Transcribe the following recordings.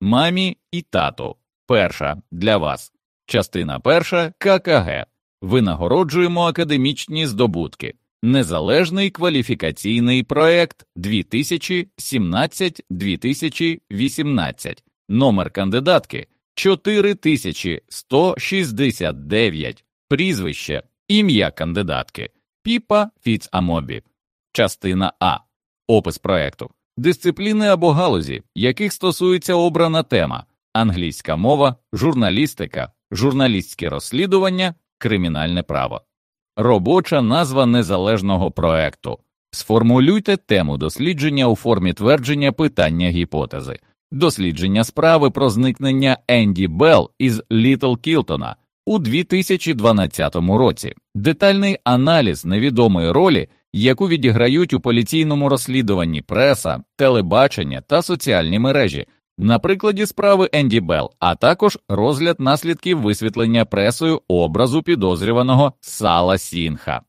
мамі і тату. Перша для вас. Частина перша ККГ. Винагороджуємо академічні здобутки. Незалежний кваліфікаційний проект 2017-2018. Номер кандидатки 4169. Прізвище. Ім'я кандидатки. Піпа Фіцамобі. Частина А. Опис проекту. Дисципліни або галузі, яких стосується обрана тема: англійська мова, журналістика, журналістське розслідування, кримінальне право. Робоча назва незалежного проекту. Сформулюйте тему дослідження у формі твердження питання гіпотези, дослідження справи про зникнення Енді Белл із Літл Кілтона у 2012 році, детальний аналіз невідомої ролі, яку відіграють у поліційному розслідуванні преса, телебачення та соціальні мережі, на прикладі справи Енді Белл, а також розгляд наслідків висвітлення пресою образу підозрюваного Сала Сінха.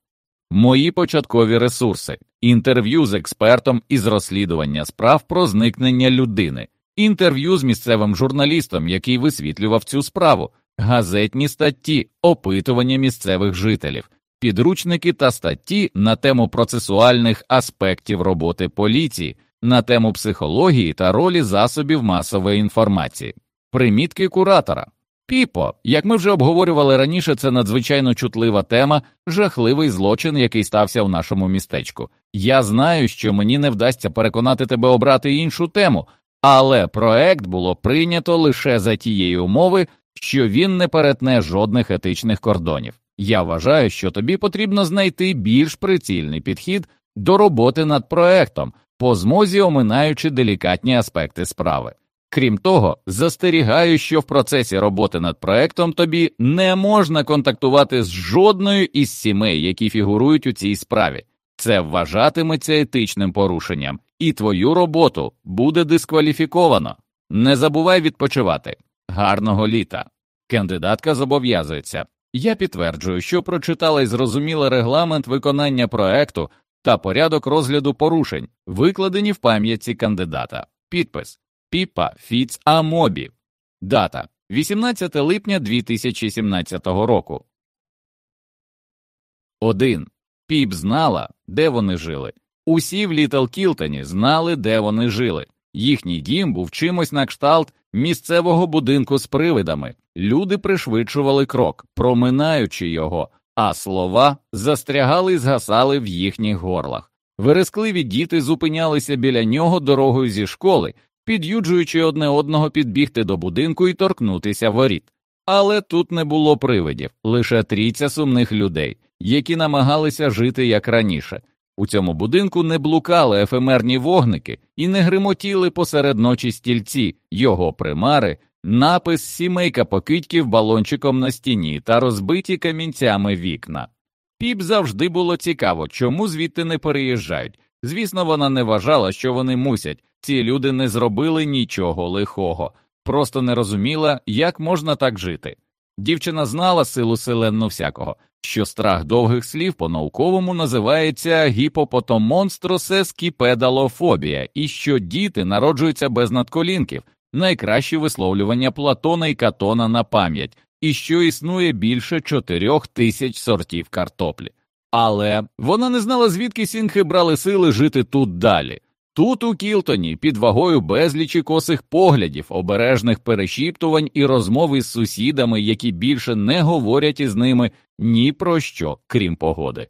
Мої початкові ресурси, інтерв'ю з експертом із розслідування справ про зникнення людини, інтерв'ю з місцевим журналістом, який висвітлював цю справу, газетні статті, опитування місцевих жителів, підручники та статті на тему процесуальних аспектів роботи поліції, на тему психології та ролі засобів масової інформації, примітки куратора. Піпо, як ми вже обговорювали раніше, це надзвичайно чутлива тема, жахливий злочин, який стався в нашому містечку. Я знаю, що мені не вдасться переконати тебе обрати іншу тему, але проект було прийнято лише за тієї умови, що він не перетне жодних етичних кордонів. Я вважаю, що тобі потрібно знайти більш прицільний підхід до роботи над проектом, по змозі оминаючи делікатні аспекти справи. Крім того, застерігаю, що в процесі роботи над проектом тобі не можна контактувати з жодною із сімей, які фігурують у цій справі. Це вважатиметься етичним порушенням, і твою роботу буде дискваліфіковано. Не забувай відпочивати. Гарного літа. Кандидатка зобов'язується. Я підтверджую, що прочитала і зрозуміла регламент виконання проекту та порядок розгляду порушень, викладені в пам'ятці кандидата. Підпис Піпа Фіц Амобі. Дата 18 липня 2017 року. 1. Піп знала, де вони жили. Усі в Літл Кілтоні знали, де вони жили. Їхній дім був чимось на кшталт місцевого будинку з привидами. Люди пришвидшували крок, проминаючи його, а слова застрягали і згасали в їхніх горлах. Верескливі діти зупинялися біля нього дорогою зі школи, під'юджуючи одне одного підбігти до будинку і торкнутися воріт. Але тут не було привидів, лише трійця сумних людей, які намагалися жити як раніше. У цьому будинку не блукали ефемерні вогники і не гримотіли посеред ночі стільці, його примари, напис сімейка покидьків балончиком на стіні та розбиті камінцями вікна. Піп завжди було цікаво, чому звідти не переїжджають. Звісно, вона не вважала, що вони мусять, ці люди не зробили нічого лихого, просто не розуміла, як можна так жити. Дівчина знала силу селенну всякого, що страх довгих слів по науковому називається гіпопотомонстросескіпедалофобія, і що діти народжуються без надколінків, найкращі висловлювання Платона і Катона на пам'ять, і що існує більше чотирьох тисяч сортів картоплі. Але вона не знала, звідки Сінгхи брали сили жити тут далі. Тут, у Кілтоні, під вагою безлічі косих поглядів, обережних перешіптувань і розмов із сусідами, які більше не говорять із ними ні про що, крім погоди.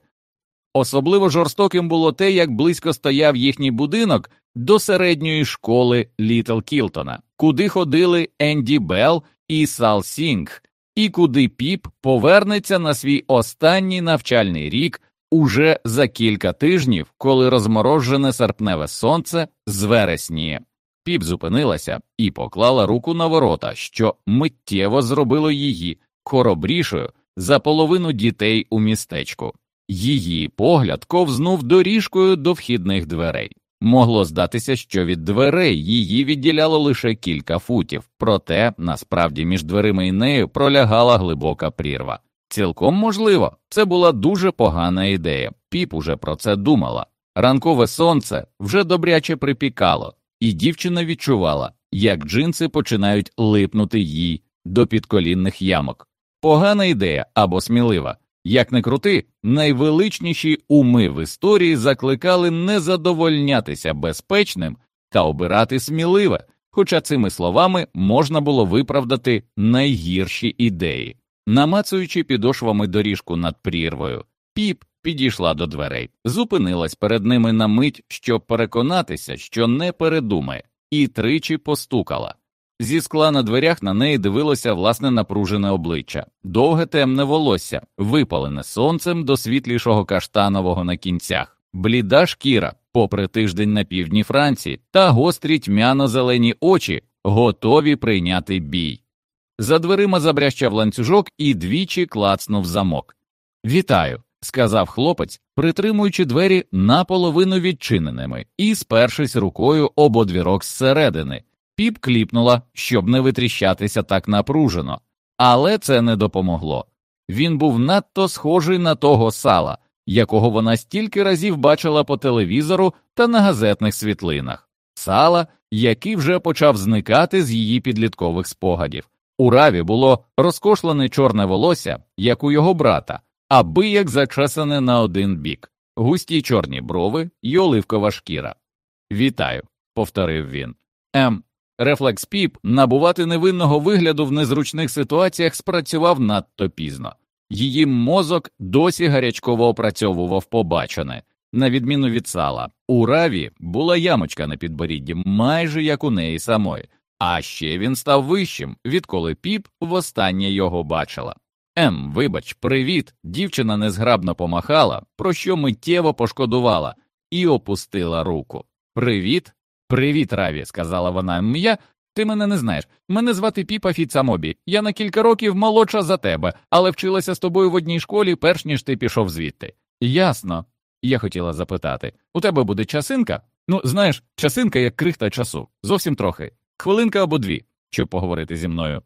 Особливо жорстоким було те, як близько стояв їхній будинок до середньої школи Літл Кілтона, куди ходили Енді Белл і Сал Сінг, і куди піп повернеться на свій останній навчальний рік уже за кілька тижнів, коли розморожене серпневе сонце звересніє. Піп зупинилася і поклала руку на ворота, що миттєво зробило її хоробрішою за половину дітей у містечку. Її погляд ковзнув доріжкою до вхідних дверей. Могло здатися, що від дверей її відділяло лише кілька футів, проте насправді між дверима і нею пролягала глибока прірва. Цілком можливо, це була дуже погана ідея. Піп уже про це думала. Ранкове сонце вже добряче припікало, і дівчина відчувала, як джинси починають липнути їй до підколінних ямок. Погана ідея або смілива. Як не крути, найвеличніші уми в історії закликали не задовольнятися безпечним та обирати сміливе, хоча цими словами можна було виправдати найгірші ідеї. Намацуючи підошвами доріжку над прірвою, піп підійшла до дверей, зупинилась перед ними на мить, щоб переконатися, що не передумає, і тричі постукала. Зі скла на дверях на неї дивилося власне напружене обличчя, довге темне волосся, випалене сонцем до світлішого каштанового на кінцях, бліда шкіра, попри тиждень на півдні Франції, та гострі тьмяно зелені очі, готові прийняти бій. За дверима забрящав ланцюжок і двічі клацнув замок. Вітаю, сказав хлопець, притримуючи двері наполовину відчиненими і спершись рукою об одвірок зсередини. Піп кліпнула, щоб не витріщатися так напружено, але це не допомогло. Він був надто схожий на того сала, якого вона стільки разів бачила по телевізору та на газетних світлинах, сала, який вже почав зникати з її підліткових спогадів. У раві було розкошлене чорне волосся, як у його брата, аби як зачесане на один бік, густі чорні брови й оливкова шкіра. Вітаю, повторив він. Ем, рефлекс піп набувати невинного вигляду в незручних ситуаціях спрацював надто пізно. Її мозок досі гарячково опрацьовував побачене, на відміну від сала. У раві була ямочка на підборідді, майже як у неї самої, а ще він став вищим, відколи піп востаннє його бачила. Ем, вибач, привіт. Дівчина незграбно помахала, про що миттєво пошкодувала, і опустила руку. Привіт, привіт, Раві, сказала вона. Я ти мене не знаєш. Мене звати Піпа Фіцамобі. Я на кілька років молодша за тебе, але вчилася з тобою в одній школі, перш ніж ти пішов звідти. Ясно. Я хотіла запитати у тебе буде часинка? Ну, знаєш, часинка як крихта часу. Зовсім трохи. Хвилинка або дві, щоб поговорити зі мною.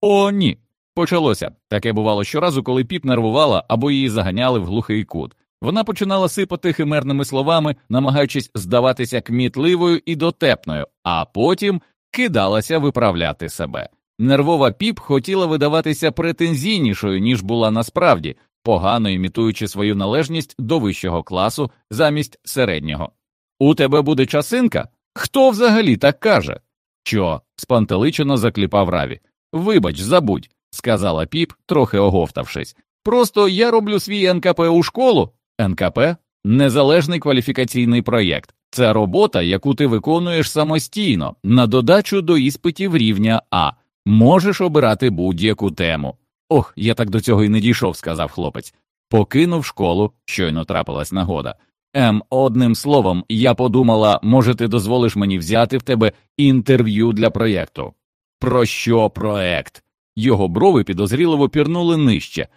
О, ні. Почалося. Таке бувало щоразу, коли піп нервувала або її заганяли в глухий кут. Вона починала сипати химерними словами, намагаючись здаватися кмітливою і дотепною, а потім кидалася виправляти себе. Нервова піп хотіла видаватися претензійнішою, ніж була насправді, погано імітуючи свою належність до вищого класу замість середнього. У тебе буде часинка? Хто взагалі так каже? Що? спантеличено закліпав Раві. Вибач, забудь, сказала піп, трохи оговтавшись. Просто я роблю свій НКП у школу. НКП незалежний кваліфікаційний проєкт. Це робота, яку ти виконуєш самостійно, на додачу до іспитів рівня А. Можеш обирати будь-яку тему. Ох, я так до цього і не дійшов, сказав хлопець. Покинув школу, щойно трапилась нагода. Ем, одним словом, я подумала, може, ти дозволиш мені взяти в тебе інтерв'ю для проєкту. Про що проект? Його брови підозріливо пірнули нижче.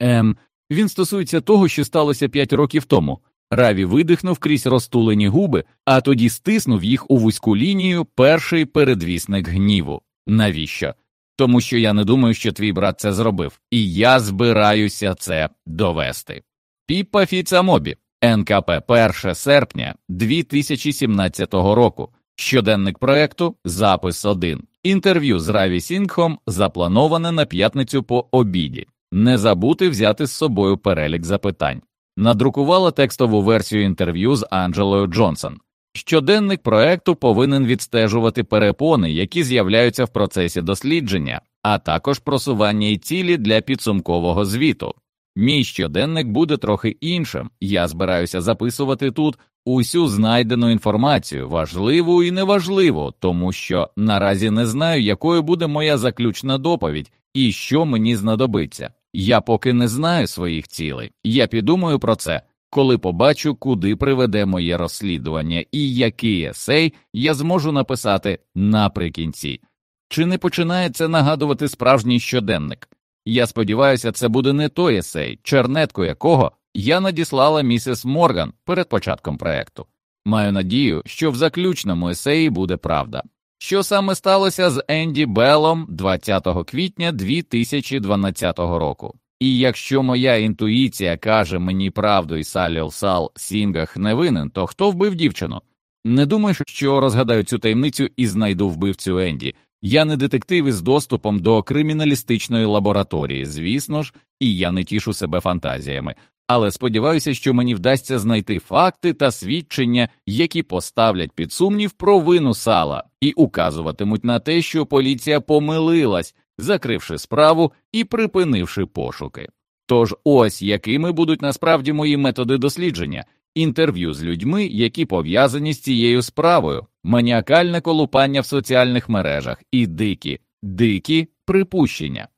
Ем, він стосується того, що сталося п'ять років тому. Раві видихнув крізь розтулені губи, а тоді стиснув їх у вузьку лінію перший передвісник гніву. Навіщо? Тому що я не думаю, що твій брат це зробив, і я збираюся це довести. Піпа Фіцамобі, НКП 1 серпня 2017 року. Щоденник проекту, запис 1. Інтерв'ю з Раві Сінгхом заплановане на п'ятницю по обіді. Не забути взяти з собою перелік запитань. Надрукувала текстову версію інтерв'ю з Анджелою Джонсон. Щоденник проекту повинен відстежувати перепони, які з'являються в процесі дослідження, а також просування і цілі для підсумкового звіту. Мій щоденник буде трохи іншим. Я збираюся записувати тут усю знайдену інформацію, важливу і неважливу, тому що наразі не знаю, якою буде моя заключна доповідь і що мені знадобиться. Я поки не знаю своїх цілей. Я підумаю про це, коли побачу, куди приведе моє розслідування і який есей я зможу написати наприкінці. Чи не починає це нагадувати справжній щоденник? Я сподіваюся, це буде не той есей, чернетку якого я надіслала місіс Морган перед початком проекту. Маю надію, що в заключному есеї буде правда. Що саме сталося з Енді Беллом 20 квітня 2012 року? І якщо моя інтуїція каже мені правду і Саліл Сал Сінгах не винен, то хто вбив дівчину? Не думаю, що розгадаю цю таємницю і знайду вбивцю Енді. Я не детектив із доступом до криміналістичної лабораторії, звісно ж, і я не тішу себе фантазіями, але сподіваюся, що мені вдасться знайти факти та свідчення, які поставлять під сумнів провину сала, і указуватимуть на те, що поліція помилилась, закривши справу і припинивши пошуки. Тож ось якими будуть насправді мої методи дослідження інтерв'ю з людьми, які пов'язані з цією справою, маніакальне колупання в соціальних мережах і дикі, дикі припущення.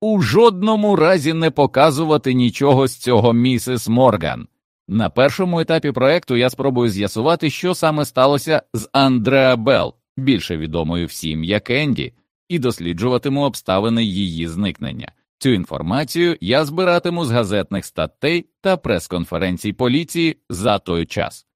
У жодному разі не показувати нічого з цього місіс Морган. На першому етапі проекту я спробую з'ясувати, що саме сталося з Андреа Белл, більше відомою всім як Енді, і досліджуватиму обставини її зникнення. Цю інформацію я збиратиму з газетних статей та прес-конференцій поліції за той час.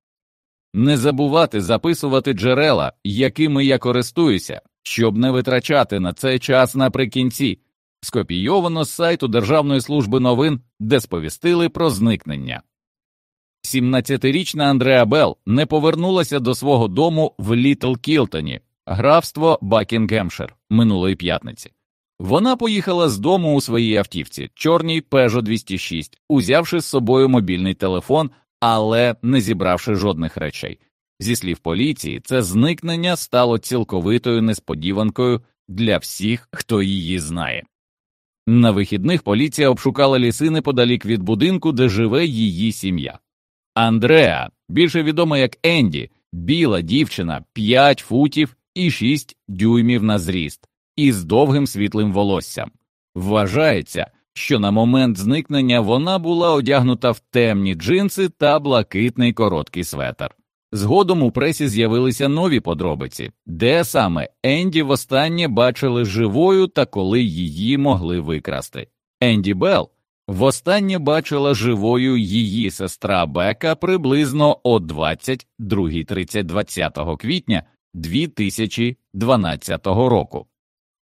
Не забувати записувати джерела, якими я користуюся, щоб не витрачати на це час наприкінці, скопійовано з сайту Державної служби новин, де сповістили про зникнення. 17-річна Андреа Белл не повернулася до свого дому в Літл Кілтоні, графство Бакінгемшир минулої п'ятниці. Вона поїхала з дому у своїй автівці, чорній Peugeot 206, узявши з собою мобільний телефон, але не зібравши жодних речей. Зі слів поліції, це зникнення стало цілковитою несподіванкою для всіх, хто її знає. На вихідних поліція обшукала ліси неподалік від будинку, де живе її сім'я. Андреа, більше відома як Енді, біла дівчина 5 футів і 6 дюймів на зріст, із довгим світлим волоссям. Вважається, що на момент зникнення вона була одягнута в темні джинси та блакитний короткий светр. Згодом у пресі з'явилися нові подробиці, де саме Енді востаннє бачили живою та коли її могли викрасти. Енді Белл востаннє бачила живою її сестра Бека приблизно о 22.30 20 квітня 2012 року.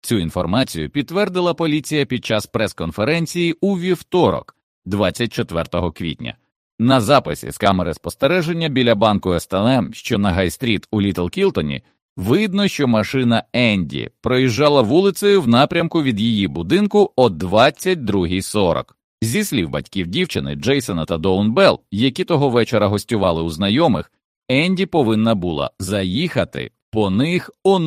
Цю інформацію підтвердила поліція під час прес-конференції у вівторок, 24 квітня. На записі з камери спостереження біля банку СТНМ, що на Гай-стріт у Літл Кілтоні, видно, що машина Енді проїжджала вулицею в напрямку від її будинку о 22.40. Зі слів батьків дівчини Джейсона та Доун Белл, які того вечора гостювали у знайомих, Енді повинна була заїхати по них о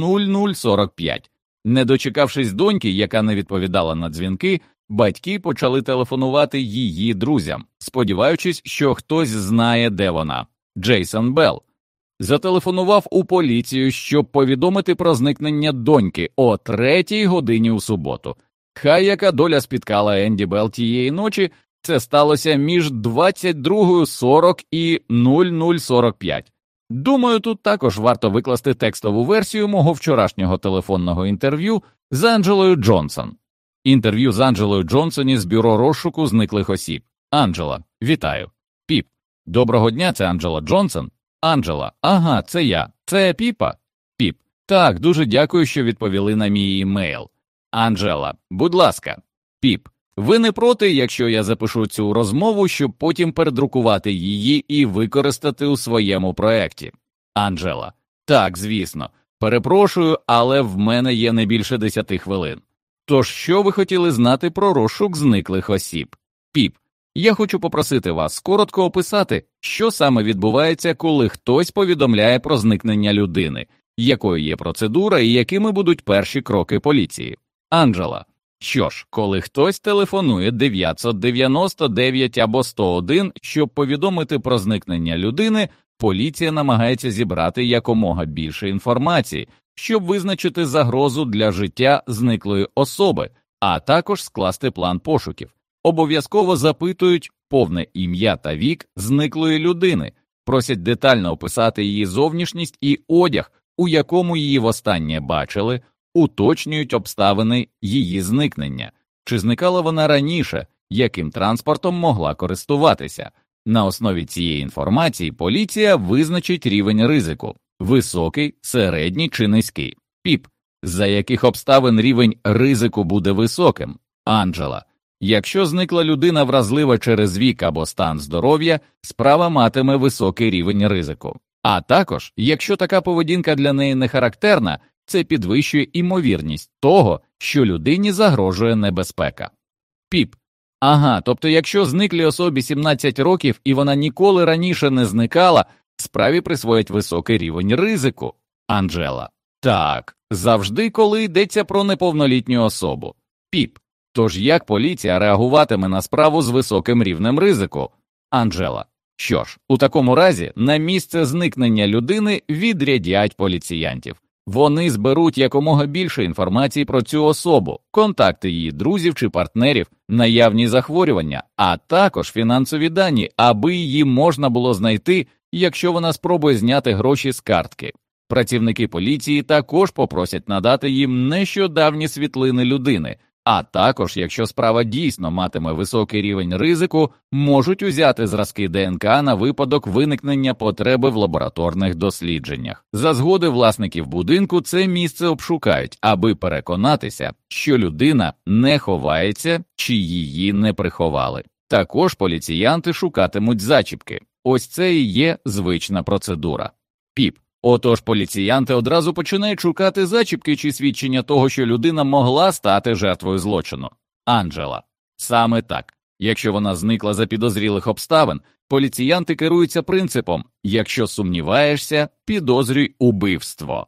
0045. Не дочекавшись доньки, яка не відповідала на дзвінки, батьки почали телефонувати її друзям, сподіваючись, що хтось знає, де вона. Джейсон Белл зателефонував у поліцію, щоб повідомити про зникнення доньки о третій годині у суботу. Хай яка доля спіткала Енді Белл тієї ночі, це сталося між 22.40 і 0045. Думаю, тут також варто викласти текстову версію мого вчорашнього телефонного інтерв'ю з Анджелою Джонсон. Інтерв'ю з Анджелою Джонсоні з бюро розшуку зниклих осіб. Анджела, вітаю. Піп. Доброго дня, це Анджела Джонсон. Анджела, ага, це я. Це Піпа. Піп. Так, дуже дякую, що відповіли на мій імейл. Анджела, будь ласка, піп. Ви не проти, якщо я запишу цю розмову, щоб потім передрукувати її і використати у своєму проєкті? Анджела. Так, звісно. Перепрошую, але в мене є не більше десяти хвилин. Тож, що ви хотіли знати про розшук зниклих осіб? Піп, я хочу попросити вас коротко описати, що саме відбувається, коли хтось повідомляє про зникнення людини, якою є процедура і якими будуть перші кроки поліції. Анджела. Що ж, коли хтось телефонує 999 або 101, щоб повідомити про зникнення людини, поліція намагається зібрати якомога більше інформації, щоб визначити загрозу для життя зниклої особи, а також скласти план пошуків. Обов'язково запитують повне ім'я та вік зниклої людини, просять детально описати її зовнішність і одяг, у якому її востаннє бачили, уточнюють обставини її зникнення, чи зникала вона раніше, яким транспортом могла користуватися. На основі цієї інформації поліція визначить рівень ризику високий, середній чи низький. Піп, за яких обставин рівень ризику буде високим, Анджела. Якщо зникла людина вразлива через вік або стан здоров'я, справа матиме високий рівень ризику. А також, якщо така поведінка для неї не характерна, це підвищує імовірність того, що людині загрожує небезпека. Піп. Ага, тобто, якщо зниклій особі 17 років і вона ніколи раніше не зникала, справі присвоять високий рівень ризику. Анджела. Так, завжди, коли йдеться про неповнолітню особу. Піп. Тож як поліція реагуватиме на справу з високим рівнем ризику? Анджела. Що ж, у такому разі на місце зникнення людини відрядять поліціянтів. Вони зберуть якомога більше інформації про цю особу, контакти її друзів чи партнерів, наявні захворювання, а також фінансові дані, аби її можна було знайти, якщо вона спробує зняти гроші з картки. Працівники поліції також попросять надати їм нещодавні світлини людини, а також, якщо справа дійсно матиме високий рівень ризику, можуть узяти зразки ДНК на випадок виникнення потреби в лабораторних дослідженнях. За згоди власників будинку це місце обшукають, аби переконатися, що людина не ховається чи її не приховали. Також поліціянти шукатимуть зачіпки. Ось це і є звична процедура. Піп. Отож поліціянти одразу починають шукати зачіпки чи свідчення того, що людина могла стати жертвою злочину. Анджела. Саме так. Якщо вона зникла за підозрілих обставин, поліціянти керуються принципом якщо сумніваєшся, підозрюй убивство.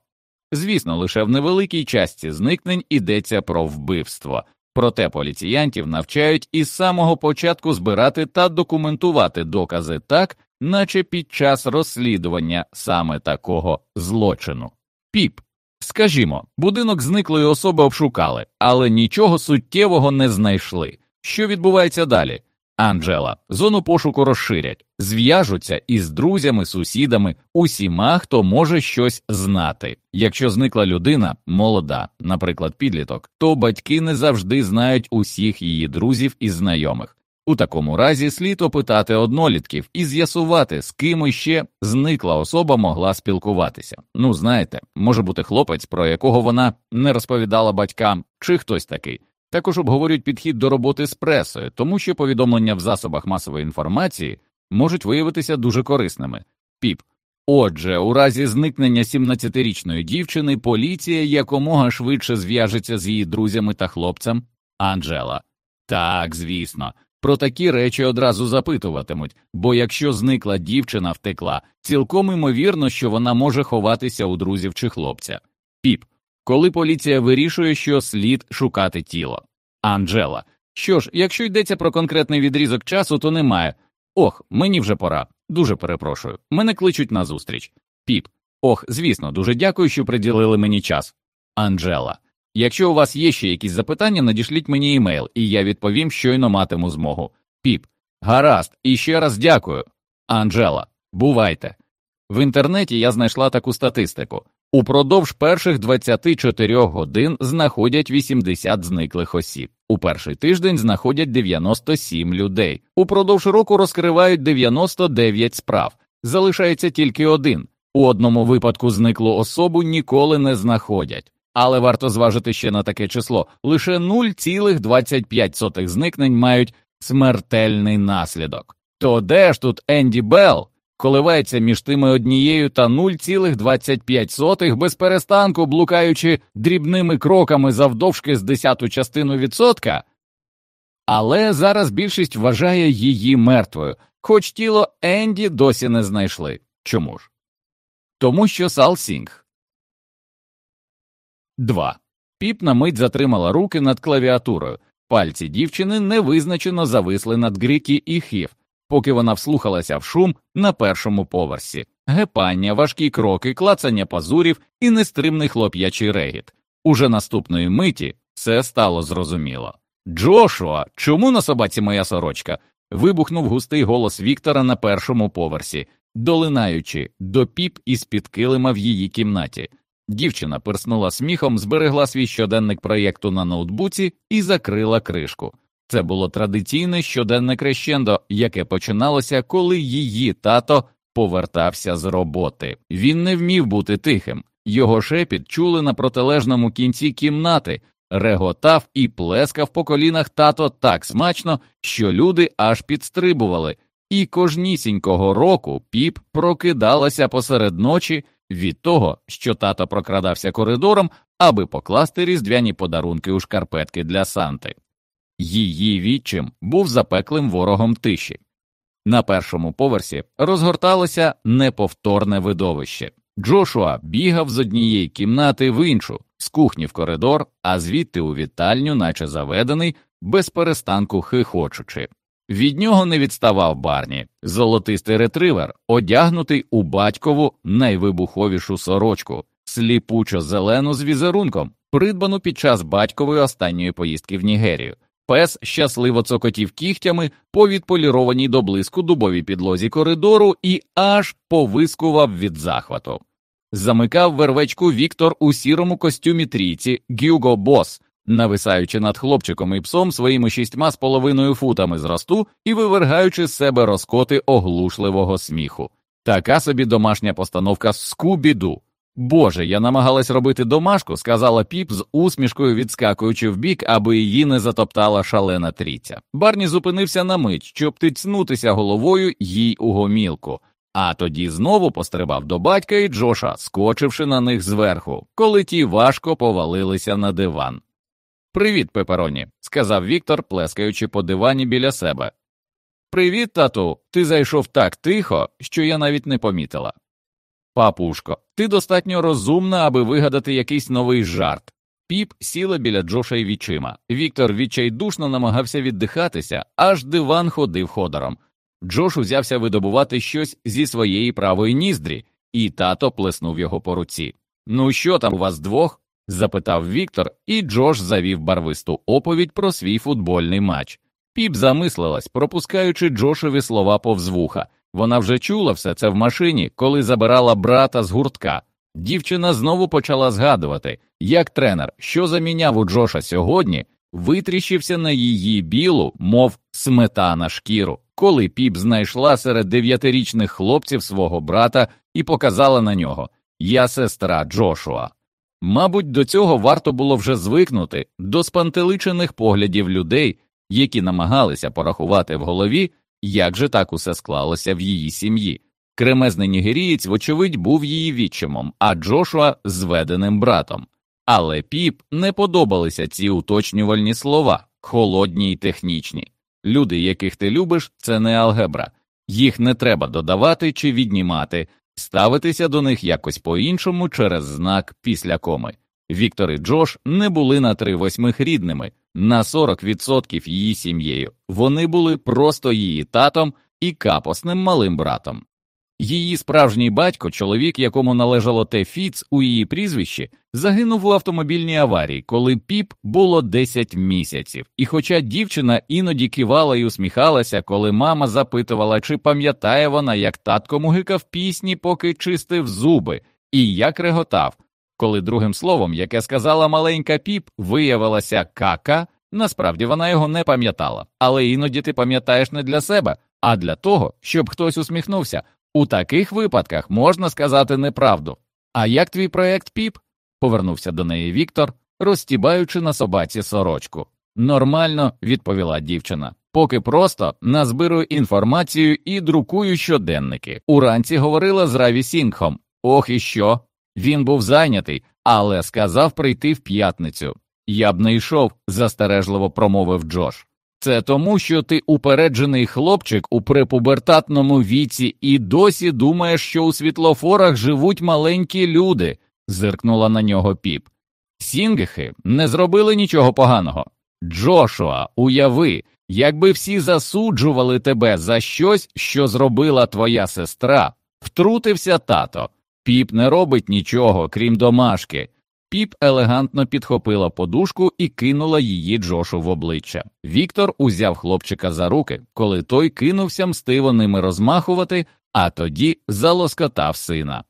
Звісно, лише в невеликій частці зникнень йдеться про вбивство, проте поліціянтів навчають із самого початку збирати та документувати докази так, наче під час розслідування саме такого злочину. Піп, скажімо, будинок зниклої особи обшукали, але нічого суттєвого не знайшли. Що відбувається далі? Анджела, зону пошуку розширять, зв'яжуться із друзями, сусідами, усіма, хто може щось знати. Якщо зникла людина, молода, наприклад, підліток, то батьки не завжди знають усіх її друзів і знайомих. У такому разі слід опитати однолітків і з'ясувати, з ким іще зникла особа могла спілкуватися. Ну, знаєте, може бути хлопець, про якого вона не розповідала батькам, чи хтось такий. Також обговорюють підхід до роботи з пресою, тому що повідомлення в засобах масової інформації можуть виявитися дуже корисними. Піп. Отже, у разі зникнення 17-річної дівчини поліція якомога швидше зв'яжеться з її друзями та хлопцем Анджела. Так, звісно. Про такі речі одразу запитуватимуть, бо якщо зникла дівчина втекла, цілком імовірно, що вона може ховатися у друзів чи хлопця. Піп, коли поліція вирішує, що слід шукати тіло. Анджела. Що ж, якщо йдеться про конкретний відрізок часу, то немає. Ох, мені вже пора. Дуже перепрошую. Мене кличуть на зустріч. Піп. Ох, звісно, дуже дякую, що приділили мені час. Анджела. Якщо у вас є ще якісь запитання, надішліть мені емейл, і я відповім, щойно матиму змогу. Піп, гаразд, і ще раз дякую. Анджела, бувайте. В інтернеті я знайшла таку статистику. Упродовж перших 24 годин знаходять 80 зниклих осіб. У перший тиждень знаходять 97 людей. Упродовж року розкривають 99 справ. Залишається тільки один. У одному випадку зниклу особу ніколи не знаходять. Але варто зважити ще на таке число лише 0,25 зникнень мають смертельний наслідок. То де ж тут Енді Белл коливається між тими однією та 0,25 без перестанку, блукаючи дрібними кроками завдовжки з десяту частину відсотка? Але зараз більшість вважає її мертвою, хоч тіло Енді досі не знайшли. Чому ж? Тому що Сал Сінг 2. Піп на мить затримала руки над клавіатурою. Пальці дівчини невизначено зависли над Грікі і хів, поки вона вслухалася в шум на першому поверсі, гепання, важкі кроки, клацання пазурів і нестримний хлоп'ячий регіт. Уже наступної миті все стало зрозуміло. Джошуа, чому на собаці моя сорочка? вибухнув густий голос Віктора на першому поверсі, долинаючи до піп із під килима в її кімнаті. Дівчина пирснула сміхом, зберегла свій щоденник проєкту на ноутбуці і закрила кришку. Це було традиційне щоденне крещендо, яке починалося, коли її тато повертався з роботи. Він не вмів бути тихим. Його шепіт чули на протилежному кінці кімнати, реготав і плескав по колінах тато так смачно, що люди аж підстрибували. і кожнісінького року піп прокидалася посеред ночі від того, що тато прокрадався коридором, аби покласти різдвяні подарунки у шкарпетки для Санти. Її відчим був запеклим ворогом тиші. На першому поверсі розгорталося неповторне видовище. Джошуа бігав з однієї кімнати в іншу, з кухні в коридор, а звідти у вітальню, наче заведений, без перестанку хихочучи. Від нього не відставав барні, золотистий ретривер, одягнутий у батькову найвибуховішу сорочку, сліпучо зелену з візерунком, придбану під час батькової останньої поїздки в Нігерію. Пес щасливо цокотів кігтями по відполірованій до блиску дубовій підлозі коридору і аж повискував від захвату. Замикав вервечку Віктор у сірому костюмі трійці Гюго Бос, нависаючи над хлопчиком і псом своїми шістьма з половиною футами зросту і вивергаючи з себе розкоти оглушливого сміху. Така собі домашня постановка скубіду. Боже, я намагалась робити домашку, сказала піп з усмішкою відскакуючи вбік, аби її не затоптала шалена трійця. Барні зупинився на мить, щоб тицнутися головою їй у гомілку, а тоді знову пострибав до батька і Джоша, скочивши на них зверху, коли ті важко повалилися на диван. Привіт, пепероні, сказав Віктор, плескаючи по дивані біля себе. Привіт, тату. Ти зайшов так тихо, що я навіть не помітила. Папушко, ти достатньо розумна, аби вигадати якийсь новий жарт. Піп сіла біля Джоша й вічима. Віктор відчайдушно намагався віддихатися, аж диван ходив ходором. Джош узявся видобувати щось зі своєї правої ніздрі, і тато плеснув його по руці. Ну, що там у вас двох? Запитав Віктор, і Джош завів барвисту оповідь про свій футбольний матч. Піп замислилась, пропускаючи Джошеві слова повз вуха. Вона вже чула все це в машині, коли забирала брата з гуртка. Дівчина знову почала згадувати, як тренер, що заміняв у Джоша сьогодні, витріщився на її білу, мов сметана шкіру, коли піп знайшла серед дев'ятирічних хлопців свого брата і показала на нього Я сестра Джошуа. Мабуть, до цього варто було вже звикнути до спантеличених поглядів людей, які намагалися порахувати в голові, як же так усе склалося в її сім'ї. Кремезний нігерієць, вочевидь, був її відчимом, а Джошуа зведеним братом. Але піп не подобалися ці уточнювальні слова, холодні й технічні. Люди, яких ти любиш, це не алгебра, їх не треба додавати чи віднімати, ставитися до них якось по іншому через знак після коми. Віктор і Джош не були на три восьмих рідними, на 40% її сім'єю. Вони були просто її татом і капосним малим братом. Її справжній батько, чоловік, якому належало те Фіц у її прізвищі, загинув у автомобільній аварії, коли піп було 10 місяців. І хоча дівчина іноді кивала і усміхалася, коли мама запитувала, чи пам'ятає вона, як татко мугикав пісні, поки чистив зуби, і як реготав, коли другим словом, яке сказала маленька піп, виявилася кака, насправді вона його не пам'ятала, але іноді ти пам'ятаєш не для себе, а для того, щоб хтось усміхнувся. У таких випадках можна сказати неправду. А як твій проект піп? повернувся до неї Віктор, розтібаючи на собаці сорочку. Нормально, відповіла дівчина, поки просто назбирую інформацію і друкую щоденники. Уранці говорила з Раві Сінгхом. Ох і що? Він був зайнятий, але сказав прийти в п'ятницю. Я б не йшов, застережливо промовив Джош. Це тому, що ти упереджений хлопчик у препубертатному віці і досі думаєш, що у світлофорах живуть маленькі люди, зиркнула на нього піп. Сінгехи не зробили нічого поганого. Джошуа, уяви, якби всі засуджували тебе за щось, що зробила твоя сестра, втрутився тато. Піп не робить нічого, крім домашки. Піп елегантно підхопила подушку і кинула її Джошу в обличчя. Віктор узяв хлопчика за руки, коли той кинувся мстиво ними розмахувати, а тоді залоскотав сина.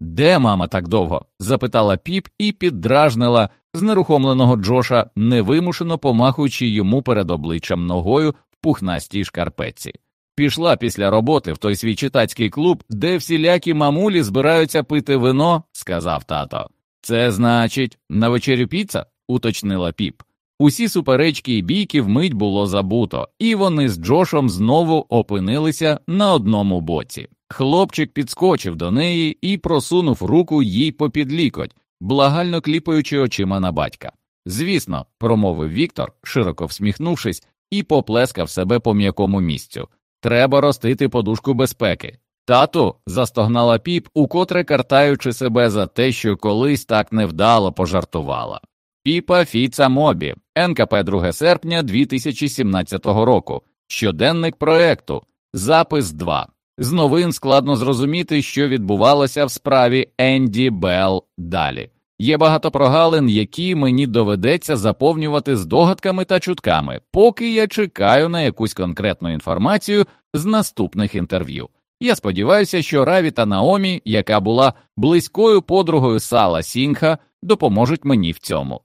Де мама так довго? запитала піп і піддражнила знерухомленого Джоша, невимушено помахуючи йому перед обличчям ногою в пухнастій шкарпетці. Пішла після роботи в той свій читацький клуб, де всілякі мамулі збираються пити вино, сказав тато. Це значить, на вечерю піца? уточнила піп. Усі суперечки і бійки вмить було забуто, і вони з Джошем знову опинилися на одному боці. Хлопчик підскочив до неї і просунув руку їй попід лікоть, благально кліпаючи очима на батька. Звісно, промовив Віктор, широко всміхнувшись, і поплескав себе по м'якому місцю. Треба ростити подушку безпеки. Тату, застогнала піп, укотре картаючи себе за те, що колись так невдало пожартувала. Піпа Фіца Мобі, НКП 2 серпня 2017 року, щоденник проекту, запис 2. З новин складно зрозуміти, що відбувалося в справі Енді Белл далі. Є багато прогалин, які мені доведеться заповнювати здогадками та чутками, поки я чекаю на якусь конкретну інформацію з наступних інтерв'ю. Я сподіваюся, що Раві та Наомі, яка була близькою подругою Сала Сінха, допоможуть мені в цьому.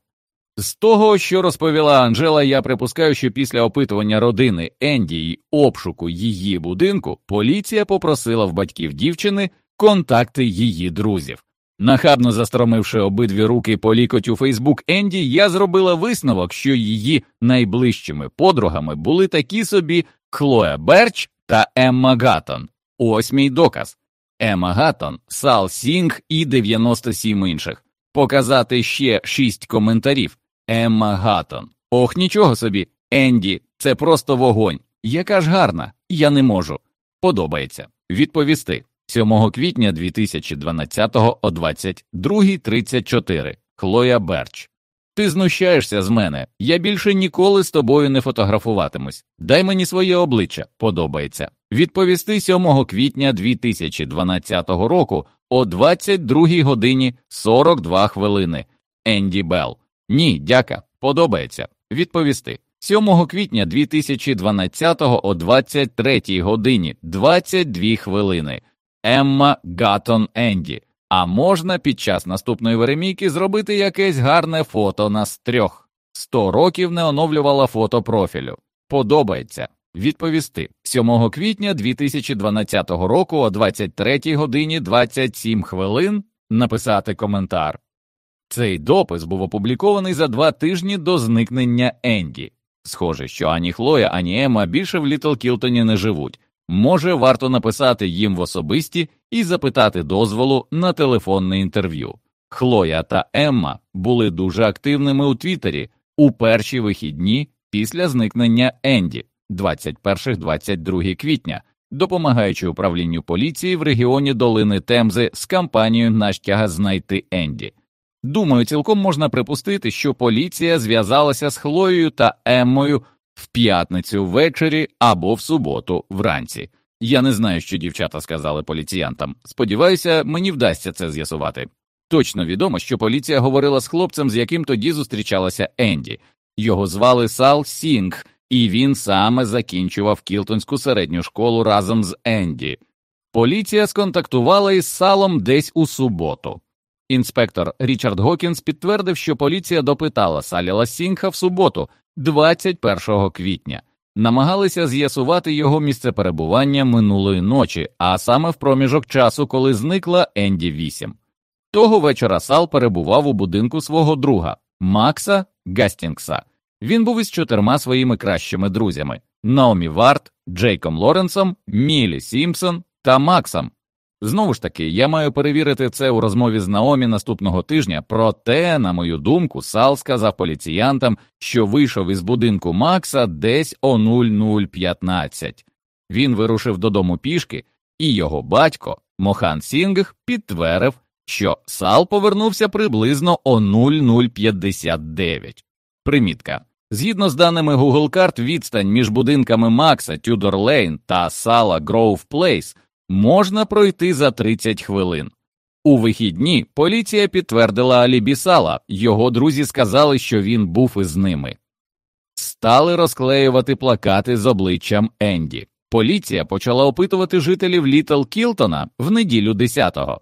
З того, що розповіла Анжела, я припускаю, що після опитування родини Енді і обшуку її будинку поліція попросила в батьків дівчини контакти її друзів. Нахабно застромивши обидві руки по лікоть у Фейсбук Енді, я зробила висновок, що її найближчими подругами були такі собі Хлоя Берч та Емма Гаттон. Ось мій доказ. Емма Гаттон, Сал Сінг і 97 інших. Показати ще шість коментарів. Емма Гаттон. Ох, нічого собі. Енді, це просто вогонь. Яка ж гарна, я не можу. Подобається. Відповісти. 7 квітня 2012 о 22.34 Хлоя Берч. Ти знущаєшся з мене. Я більше ніколи з тобою не фотографуватимусь. Дай мені своє обличчя, подобається. Відповісти 7 квітня 2012 року о 22 годині 42 хвилини. Енді Белл. Ні, дяка, подобається. Відповісти. 7 квітня 2012 о 23 годині 22 хвилини. Емма Гаттон Енді. А можна під час наступної веремійки зробити якесь гарне фото нас трьох. Сто років не оновлювала фото профілю. Подобається. Відповісти 7 квітня 2012 року о 23 годині 27 хвилин написати коментар. Цей допис був опублікований за два тижні до зникнення Енді. Схоже, що ані Хлоя, ані Ема більше в Літл Кілтоні не живуть. Може, варто написати їм в особисті і запитати дозволу на телефонне інтерв'ю. Хлоя та Емма були дуже активними у Твіттері у перші вихідні після зникнення Енді 21-22 квітня, допомагаючи управлінню поліції в регіоні Долини Темзи з кампанією «Наштяга знайти Енді. Думаю, цілком можна припустити, що поліція зв'язалася з Хлоєю та Еммою в п'ятницю ввечері або в суботу вранці. Я не знаю, що дівчата сказали поліціянтам. Сподіваюся, мені вдасться це з'ясувати. Точно відомо, що поліція говорила з хлопцем, з яким тоді зустрічалася Енді. Його звали Сал Сінг, і він саме закінчував Кілтонську середню школу разом з Енді. Поліція сконтактувала із Салом десь у суботу. Інспектор Річард Гокінс підтвердив, що поліція допитала Саліла Сінга в суботу, 21 квітня, намагалися з'ясувати його місце перебування минулої ночі, а саме в проміжок часу, коли зникла Енді 8. Того вечора Сал перебував у будинку свого друга Макса Гастінгса. Він був із чотирма своїми кращими друзями Наомі Варт, Джейком Лоренсом, Мілі Сімпсон та Максом. Знову ж таки, я маю перевірити це у розмові з Наомі наступного тижня, проте, на мою думку, Сал сказав поліціянтам, що вийшов із будинку Макса десь о 0015. Він вирушив додому пішки, і його батько, Мохан Сінг, підтвердив, що Сал повернувся приблизно о 0059. Примітка. Згідно з даними Google карт, відстань між будинками Макса Тюдор Лейн та Сала Гроув Плейс можна пройти за 30 хвилин. У вихідні поліція підтвердила алібі Сала, його друзі сказали, що він був із ними. Стали розклеювати плакати з обличчям Енді. Поліція почала опитувати жителів Літл Кілтона в неділю 10-го.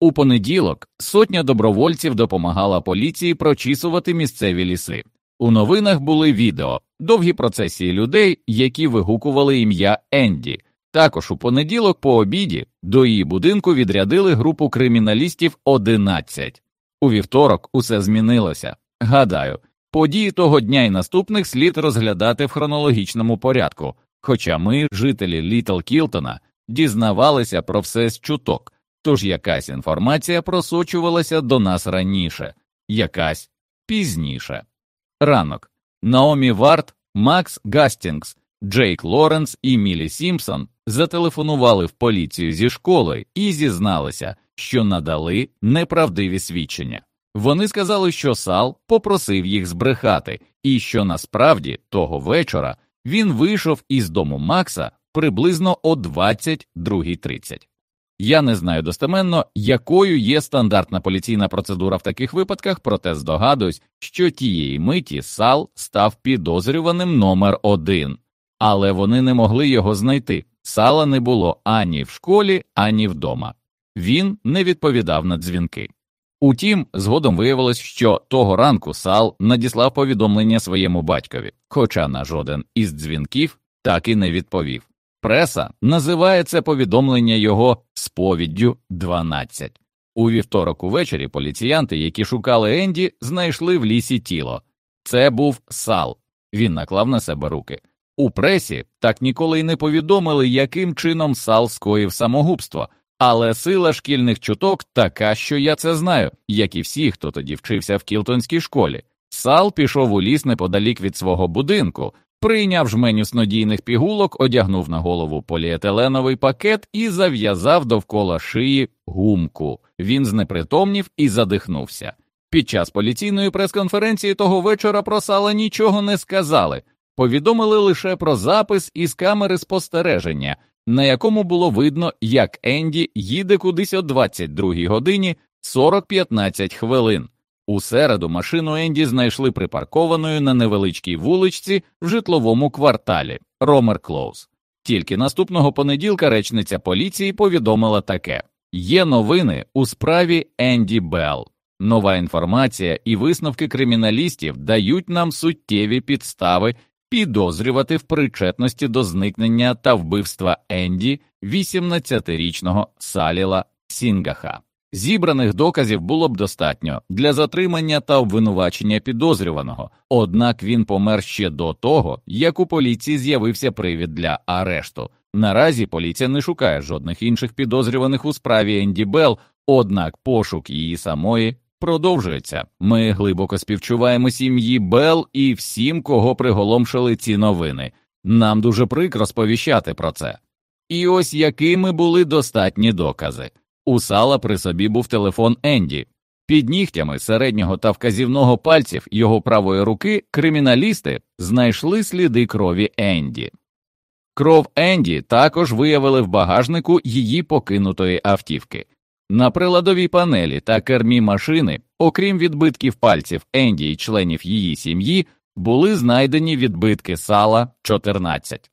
У понеділок сотня добровольців допомагала поліції прочісувати місцеві ліси. У новинах були відео, довгі процесії людей, які вигукували ім'я Енді. Також у понеділок по обіді до її будинку відрядили групу криміналістів 11. У вівторок усе змінилося. Гадаю, Події того дня і наступних слід розглядати в хронологічному порядку, хоча ми, жителі Літл Кілтона, дізнавалися про все з чуток, тож якась інформація просочувалася до нас раніше, якась пізніше. Ранок Наомі Варт, Макс Гастінгс, Джейк Лоренс і Мілі Сімпсон зателефонували в поліцію зі школи і зізналися, що надали неправдиві свідчення. Вони сказали, що Сал попросив їх збрехати, і що насправді того вечора він вийшов із дому Макса приблизно о 22.30. Я не знаю достеменно, якою є стандартна поліційна процедура в таких випадках, проте здогадуюсь, що тієї миті Сал став підозрюваним номер один, але вони не могли його знайти. Сала не було ані в школі, ані вдома. Він не відповідав на дзвінки. Утім, згодом виявилось, що того ранку Сал надіслав повідомлення своєму батькові, хоча на жоден із дзвінків так і не відповів. Преса називає це повідомлення його сповіддю 12. У вівторок увечері поліціянти, які шукали Енді, знайшли в лісі тіло. Це був Сал. Він наклав на себе руки. У пресі так ніколи й не повідомили, яким чином Сал скоїв самогубство. Але сила шкільних чуток така, що я це знаю, як і всі, хто тоді вчився в Кілтонській школі. Сал пішов у ліс неподалік від свого будинку, прийняв жменю снодійних пігулок, одягнув на голову поліетиленовий пакет і зав'язав довкола шиї гумку. Він знепритомнів і задихнувся. Під час поліційної прес-конференції того вечора про Сала нічого не сказали, повідомили лише про запис із камери спостереження на якому було видно, як Енді їде кудись о 22 годині 40-15 хвилин. У середу машину Енді знайшли припаркованою на невеличкій вуличці в житловому кварталі Ромер Клоуз. Тільки наступного понеділка речниця поліції повідомила таке: є новини у справі Енді Белл. Нова інформація і висновки криміналістів дають нам суттєві підстави підозрювати в причетності до зникнення та вбивства Енді 18-річного Саліла Сінгаха. Зібраних доказів було б достатньо для затримання та обвинувачення підозрюваного, однак він помер ще до того, як у поліції з'явився привід для арешту. Наразі поліція не шукає жодних інших підозрюваних у справі Енді Белл, однак пошук її самої продовжується. Ми глибоко співчуваємо сім'ї Бел і всім, кого приголомшили ці новини. Нам дуже прикро сповіщати про це. І ось якими були достатні докази. У сала при собі був телефон Енді. Під нігтями середнього та вказівного пальців його правої руки криміналісти знайшли сліди крові Енді. Кров Енді також виявили в багажнику її покинутої автівки. На приладовій панелі та кермі машини, окрім відбитків пальців Енді і членів її сім'ї, були знайдені відбитки сала 14.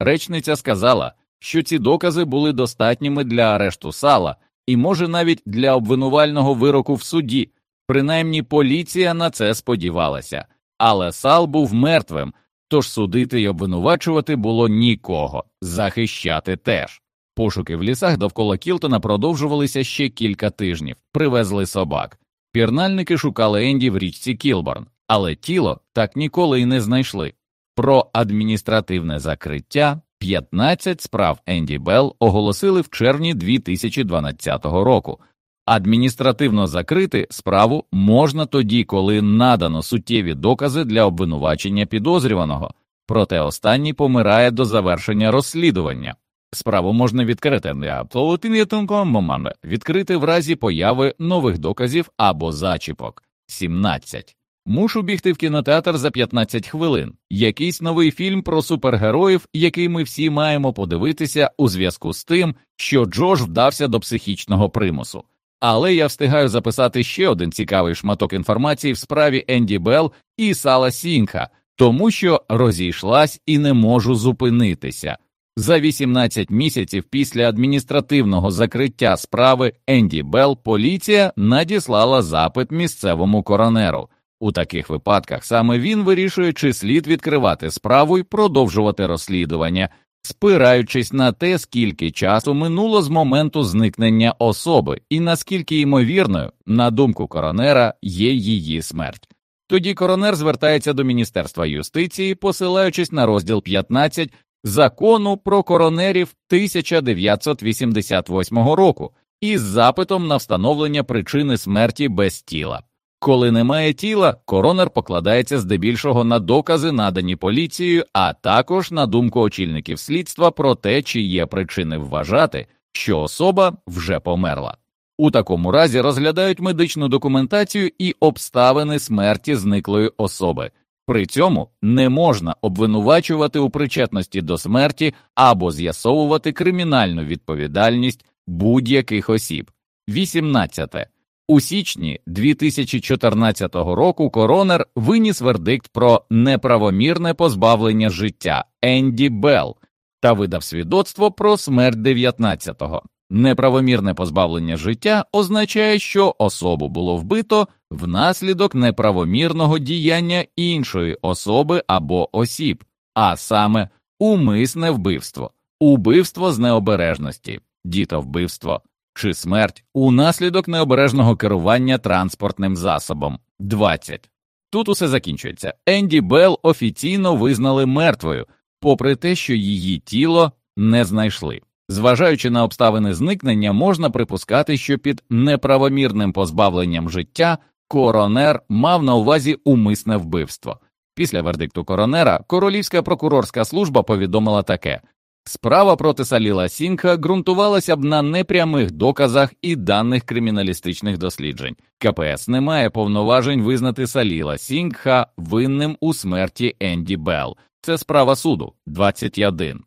Речниця сказала, що ці докази були достатніми для арешту сала і, може, навіть для обвинувального вироку в суді, принаймні поліція на це сподівалася, але сал був мертвим, тож судити й обвинувачувати було нікого, захищати теж. Пошуки в лісах довкола Кілтона продовжувалися ще кілька тижнів, привезли собак. Пірнальники шукали Енді в річці Кілборн, але тіло так ніколи й не знайшли. Про адміністративне закриття 15 справ Енді Белл оголосили в червні 2012 року. Адміністративно закрити справу можна тоді, коли надано суттєві докази для обвинувачення підозрюваного, проте останній помирає до завершення розслідування. Справу можна відкрити відкрити в разі появи нових доказів або зачіпок. 17. Мушу бігти в кінотеатр за 15 хвилин. Якийсь новий фільм про супергероїв, який ми всі маємо подивитися у зв'язку з тим, що Джош вдався до психічного примусу. Але я встигаю записати ще один цікавий шматок інформації в справі Енді Белл і Сала Сінха, тому що розійшлась і не можу зупинитися. За 18 місяців після адміністративного закриття справи Енді Белл поліція надіслала запит місцевому коронеру. У таких випадках саме він вирішує, чи слід відкривати справу і продовжувати розслідування, спираючись на те, скільки часу минуло з моменту зникнення особи, і наскільки ймовірною, на думку коронера, є її смерть. Тоді коронер звертається до Міністерства юстиції, посилаючись на розділ 15 закону про коронерів 1988 року із запитом на встановлення причини смерті без тіла. Коли немає тіла, коронер покладається здебільшого на докази, надані поліцією, а також на думку очільників слідства про те, чи є причини вважати, що особа вже померла. У такому разі розглядають медичну документацію і обставини смерті зниклої особи. При цьому не можна обвинувачувати у причетності до смерті або з'ясовувати кримінальну відповідальність будь-яких осіб. 18. У січні 2014 року коронер виніс вердикт про неправомірне позбавлення життя Енді Белл та видав свідоцтво про смерть 19-го. Неправомірне позбавлення життя означає, що особу було вбито внаслідок неправомірного діяння іншої особи або осіб, а саме умисне вбивство, убивство з необережності, дітовбивство чи смерть унаслідок необережного керування транспортним засобом. 20. Тут усе закінчується. Енді Белл офіційно визнали мертвою, попри те, що її тіло не знайшли. Зважаючи на обставини зникнення, можна припускати, що під неправомірним позбавленням життя коронер мав на увазі умисне вбивство. Після вердикту коронера королівська прокурорська служба повідомила таке справа проти Саліла Сінха ґрунтувалася б на непрямих доказах і даних криміналістичних досліджень. КПС не має повноважень визнати Саліла Сінгха винним у смерті Енді Белл. Це справа суду 21.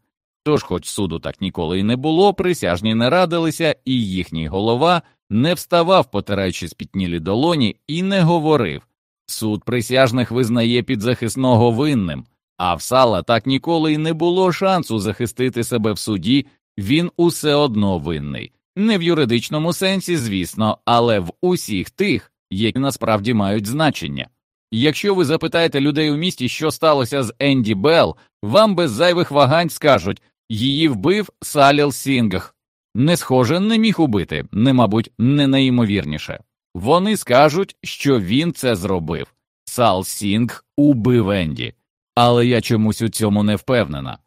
Тож, хоч суду так ніколи й не було, присяжні не радилися, і їхній голова не вставав, потираючи спітнілі долоні, і не говорив суд присяжних визнає підзахисного винним, а в сала так ніколи й не було шансу захистити себе в суді, він усе одно винний. Не в юридичному сенсі, звісно, але в усіх тих, які насправді мають значення. Якщо ви запитаєте людей у місті, що сталося з Енді Белл, вам без зайвих вагань скажуть її вбив Саліл Сінгх. Не схоже, не міг убити, не, мабуть, не найімовірніше. Вони скажуть, що він це зробив. Сал Сінг убив Енді, але я чомусь у цьому не впевнена.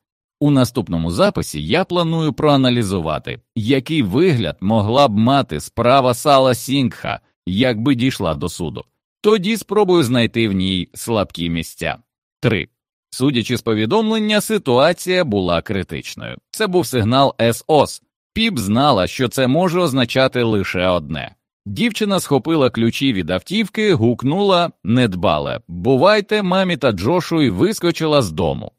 У наступному записі я планую проаналізувати, який вигляд могла б мати справа Сала Сінгха, якби дійшла до суду. Тоді спробую знайти в ній слабкі місця. 3. Судячи з повідомлення, ситуація була критичною. Це був сигнал СОС. Піп знала, що це може означати лише одне. Дівчина схопила ключі від автівки, гукнула недбале Бувайте, мамі та Джошу і вискочила з дому.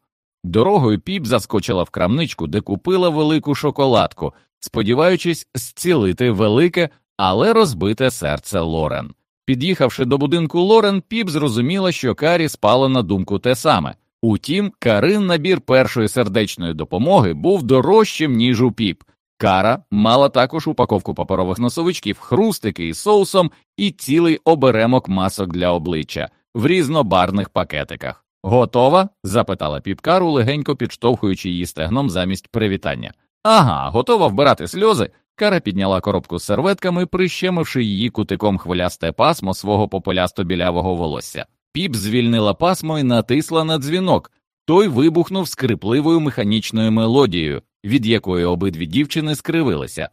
Дорогою піп заскочила в крамничку, де купила велику шоколадку, сподіваючись зцілити велике, але розбите серце Лорен. Під'їхавши до будинку Лорен, піп зрозуміла, що Карі спала на думку те саме. Утім, Карин набір першої сердечної допомоги був дорожчим, ніж у піп. Кара мала також упаковку паперових носовичків, хрустики із соусом і цілий оберемок масок для обличчя в різнобарних пакетиках. Готова? запитала піпкару, легенько підштовхуючи її стегном замість привітання. Ага, готова вбирати сльози. Кара підняла коробку з серветками, прищемивши її кутиком хвилясте пасмо свого популясто білявого волосся. Піп звільнила пасмо і натисла на дзвінок. Той вибухнув скрипливою механічною мелодією, від якої обидві дівчини скривилися.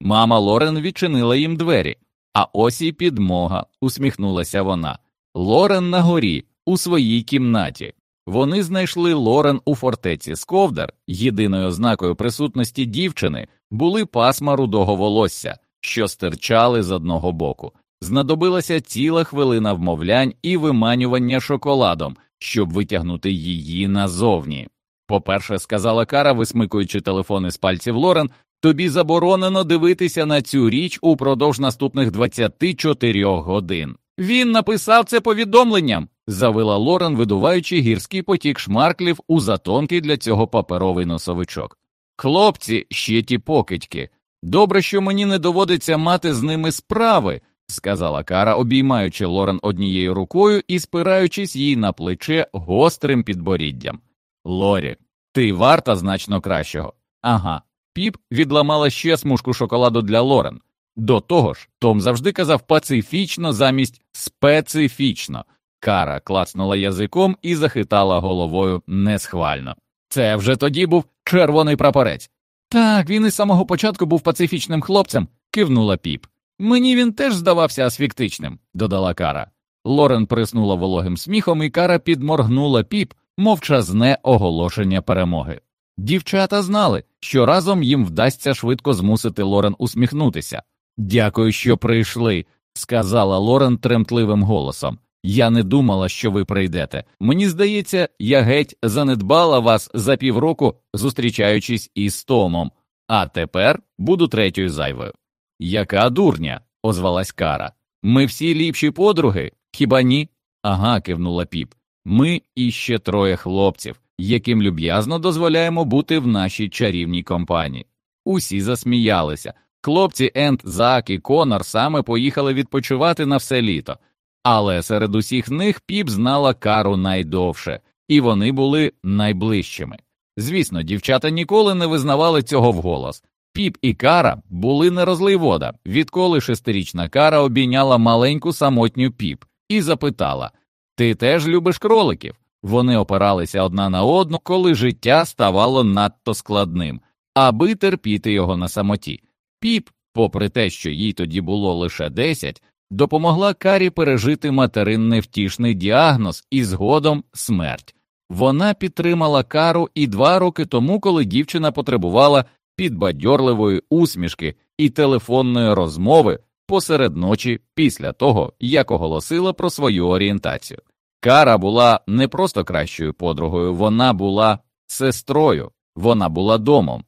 Мама Лорен відчинила їм двері, а ось і підмога, усміхнулася вона. Лорен на горі, у своїй кімнаті. Вони знайшли Лорен у фортеці Сковдар, єдиною ознакою присутності дівчини були пасма рудого волосся, що стирчали з одного боку. Знадобилася ціла хвилина вмовлянь і виманювання шоколадом, щоб витягнути її назовні. По-перше, сказала Кара, висмикуючи телефони з пальців Лорен, тобі заборонено дивитися на цю річ упродовж наступних 24 годин. Він написав це повідомленням, завила Лорен, видуваючи гірський потік шмарклів у затонки для цього паперовий носовичок. Хлопці, ще ті покидьки. Добре, що мені не доводиться мати з ними справи сказала Кара, обіймаючи Лорен однією рукою і спираючись їй на плече гострим підборіддям. Лорі, ти варта значно кращого. Ага. Піп відламала ще смужку шоколаду для Лорен. До того ж, Том завжди казав пацифічно замість специфічно. Кара клацнула язиком і захитала головою несхвально. Це вже тоді був червоний прапорець. Так, він із самого початку був пацифічним хлопцем, кивнула піп. Мені він теж здавався асфіктичним, додала Кара. Лорен приснула вологим сміхом, і Кара підморгнула піп, мовчазне оголошення перемоги. Дівчата знали, що разом їм вдасться швидко змусити Лорен усміхнутися. Дякую, що прийшли, сказала Лорен тремтливим голосом. Я не думала, що ви прийдете. Мені здається, я геть занедбала вас за півроку, зустрічаючись із Томом, а тепер буду третьою зайвою. Яка дурня, озвалась Кара. Ми всі ліпші подруги, хіба ні? Ага, кивнула піп. Ми і ще троє хлопців, яким люб'язно дозволяємо бути в нашій чарівній компанії. Усі засміялися. Хлопці Ент, Зак і Конор саме поїхали відпочивати на все літо, але серед усіх них піп знала кару найдовше, і вони були найближчими. Звісно, дівчата ніколи не визнавали цього вголос. Піп і Кара були не розлий вода, відколи шестирічна Кара обійняла маленьку самотню піп і запитала Ти теж любиш кроликів? Вони опиралися одна на одну, коли життя ставало надто складним, аби терпіти його на самоті. Піп, попри те, що їй тоді було лише десять, допомогла Карі пережити материнний втішний діагноз і згодом смерть. Вона підтримала кару і два роки тому, коли дівчина потребувала підбадьорливої усмішки і телефонної розмови посеред ночі після того, як оголосила про свою орієнтацію. Кара була не просто кращою подругою, вона була сестрою, вона була домом.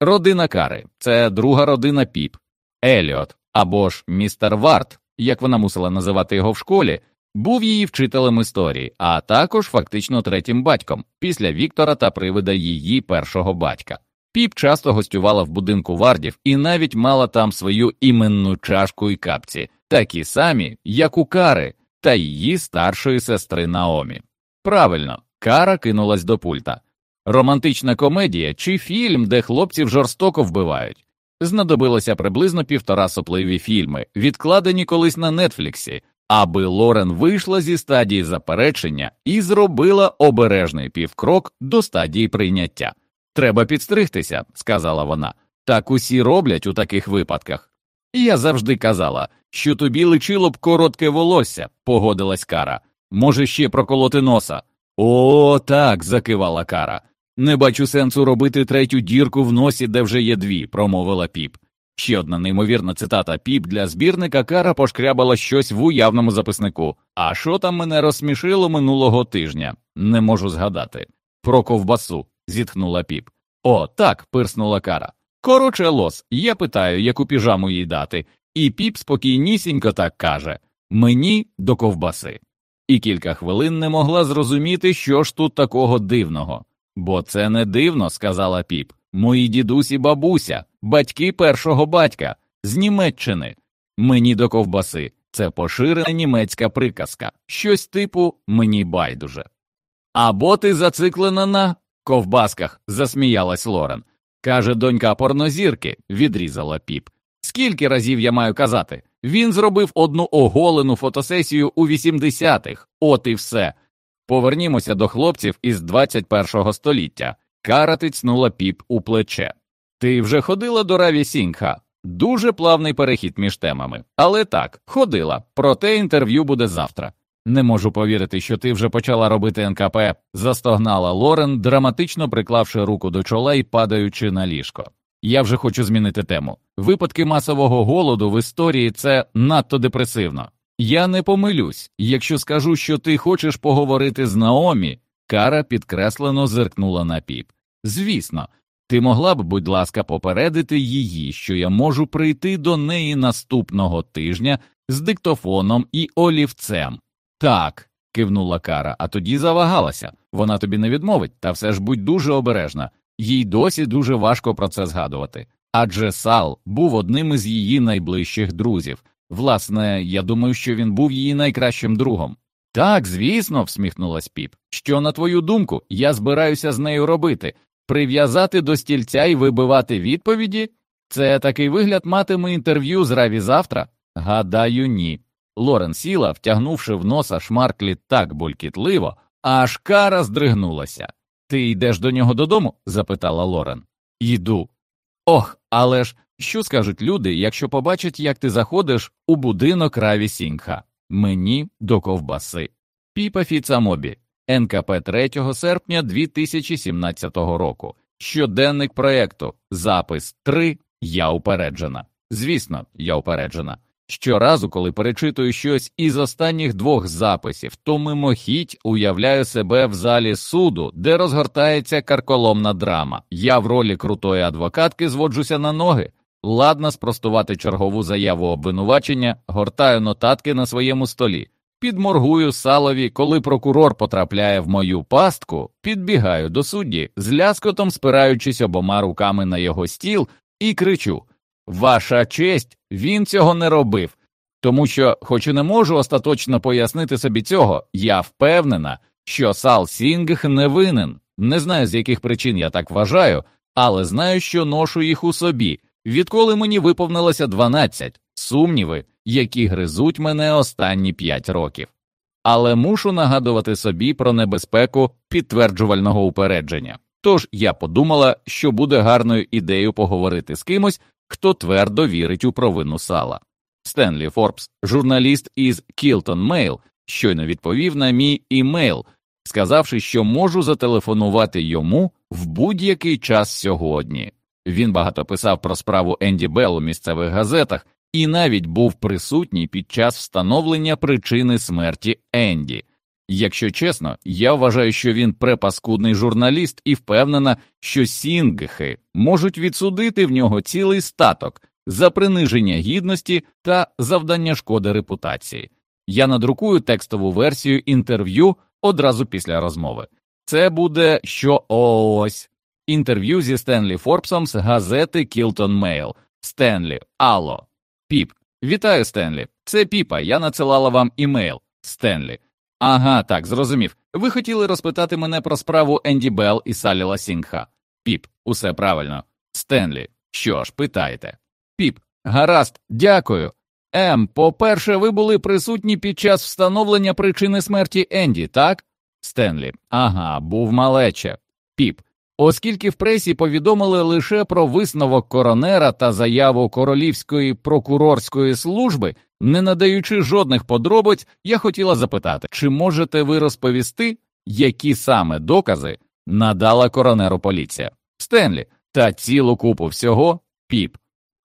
Родина Кари це друга родина піп, Еліот або ж містер Варт, як вона мусила називати його в школі, був її вчителем історії, а також фактично третім батьком після Віктора та привида її першого батька. Піп часто гостювала в будинку вардів і навіть мала там свою іменну чашку і капці, такі самі, як у Кари та її старшої сестри Наомі. Правильно, Кара кинулась до пульта. Романтична комедія чи фільм, де хлопців жорстоко вбивають. Знадобилося приблизно півтора сопливі фільми, відкладені колись на Нетфліксі, аби Лорен вийшла зі стадії заперечення і зробила обережний півкрок до стадії прийняття. Треба підстригтися, сказала вона. Так усі роблять у таких випадках. Я завжди казала, що тобі личило б коротке волосся, погодилась Кара. Може, ще проколоти носа. О, так, закивала Кара. Не бачу сенсу робити третю дірку в носі, де вже є дві, промовила піп. Ще одна неймовірна цитата піп для збірника Кара пошкрябала щось в уявному записнику. А що там мене розсмішило минулого тижня? Не можу згадати. Про ковбасу, зітхнула піп. О, так, пирснула Кара. Короче, лос, я питаю, яку піжаму їй дати, і піп спокійнісінько так каже мені до ковбаси. І кілька хвилин не могла зрозуміти, що ж тут такого дивного. Бо це не дивно, сказала піп. Мої дідусь і бабуся, батьки першого батька з Німеччини. Мені до ковбаси. Це поширена німецька приказка, щось типу мені байдуже. Або ти зациклена на ковбасках, засміялась Лорен. Каже донька порнозірки, відрізала піп. Скільки разів я маю казати? Він зробив одну оголену фотосесію у 80-х, от і все. Повернімося до хлопців із 21-го століття. Кара тицнула піп у плече. Ти вже ходила до Раві Сінгха? Дуже плавний перехід між темами. Але так, ходила, проте інтерв'ю буде завтра. Не можу повірити, що ти вже почала робити НКП, застогнала Лорен, драматично приклавши руку до чола і падаючи на ліжко. Я вже хочу змінити тему. Випадки масового голоду в історії це надто депресивно. Я не помилюсь, якщо скажу, що ти хочеш поговорити з Наомі. Кара підкреслено зиркнула на піп. Звісно, ти могла б, будь ласка, попередити її, що я можу прийти до неї наступного тижня з диктофоном і олівцем. Так, кивнула Кара, а тоді завагалася. Вона тобі не відмовить, та все ж будь дуже обережна. Їй досі дуже важко про це згадувати. Адже Сал був одним із її найближчих друзів. Власне, я думаю, що він був її найкращим другом. Так, звісно, всміхнулась піп. Що, на твою думку, я збираюся з нею робити? Прив'язати до стільця і вибивати відповіді? Це такий вигляд матиме інтерв'ю з Раві завтра? Гадаю, ні. Лорен сіла, втягнувши в носа шмарклі так булькітливо, аж кара здригнулася. Ти йдеш до нього додому? запитала Лорен. Йду. Ох, але ж що скажуть люди, якщо побачать, як ти заходиш у будинок Раві Сінгха? Мені до ковбаси. Піпа Фіцамобі, НКП 3 серпня 2017 року. Щоденник проєкту, запис 3. Я упереджена. Звісно, я упереджена. Щоразу, коли перечитую щось із останніх двох записів, то мимохідь уявляю себе в залі суду, де розгортається карколомна драма. Я в ролі крутої адвокатки зводжуся на ноги, ладна спростувати чергову заяву обвинувачення, гортаю нотатки на своєму столі, підморгую салові, коли прокурор потрапляє в мою пастку, підбігаю до судді, з ляскотом спираючись обома руками на його стіл, і кричу. Ваша честь, він цього не робив, тому що, хоч і не можу остаточно пояснити собі цього, я впевнена, що Сал Сінг не винен. Не знаю, з яких причин я так вважаю, але знаю, що ношу їх у собі, відколи мені виповнилося 12 сумніви, які гризуть мене останні 5 років. Але мушу нагадувати собі про небезпеку підтверджувального упередження. Тож я подумала, що буде гарною ідеєю поговорити з кимось, хто твердо вірить у провину Сала. Стенлі Форбс, журналіст із Кілтон Мейл, щойно відповів на мій імейл, сказавши, що можу зателефонувати йому в будь-який час сьогодні. Він багато писав про справу Енді Белл у місцевих газетах і навіть був присутній під час встановлення причини смерті Енді. Якщо чесно, я вважаю, що він препаскудний журналіст і впевнена, що сінгхи можуть відсудити в нього цілий статок за приниження гідності та завдання шкоди репутації. Я надрукую текстову версію інтерв'ю одразу після розмови. Це буде що ось інтерв'ю зі Стенлі Форбсом з газети Кілтон Мейл. Стенлі, Алло, Піп, вітаю, Стенлі. Це Піпа. Я надсилала вам імейл. Стенлі. Ага, так, зрозумів. Ви хотіли розпитати мене про справу Енді Белл і Саліла Сінгха. Піп, усе правильно. Стенлі, що ж, питайте. Піп, гаразд, дякую. Ем, по-перше, ви були присутні під час встановлення причини смерті Енді, так? Стенлі. Ага, був малече. Піп. Оскільки в пресі повідомили лише про висновок коронера та заяву королівської прокурорської служби, не надаючи жодних подробиць, я хотіла запитати, чи можете ви розповісти, які саме докази надала коронеру поліція? Стенлі, та цілу купу всього піп.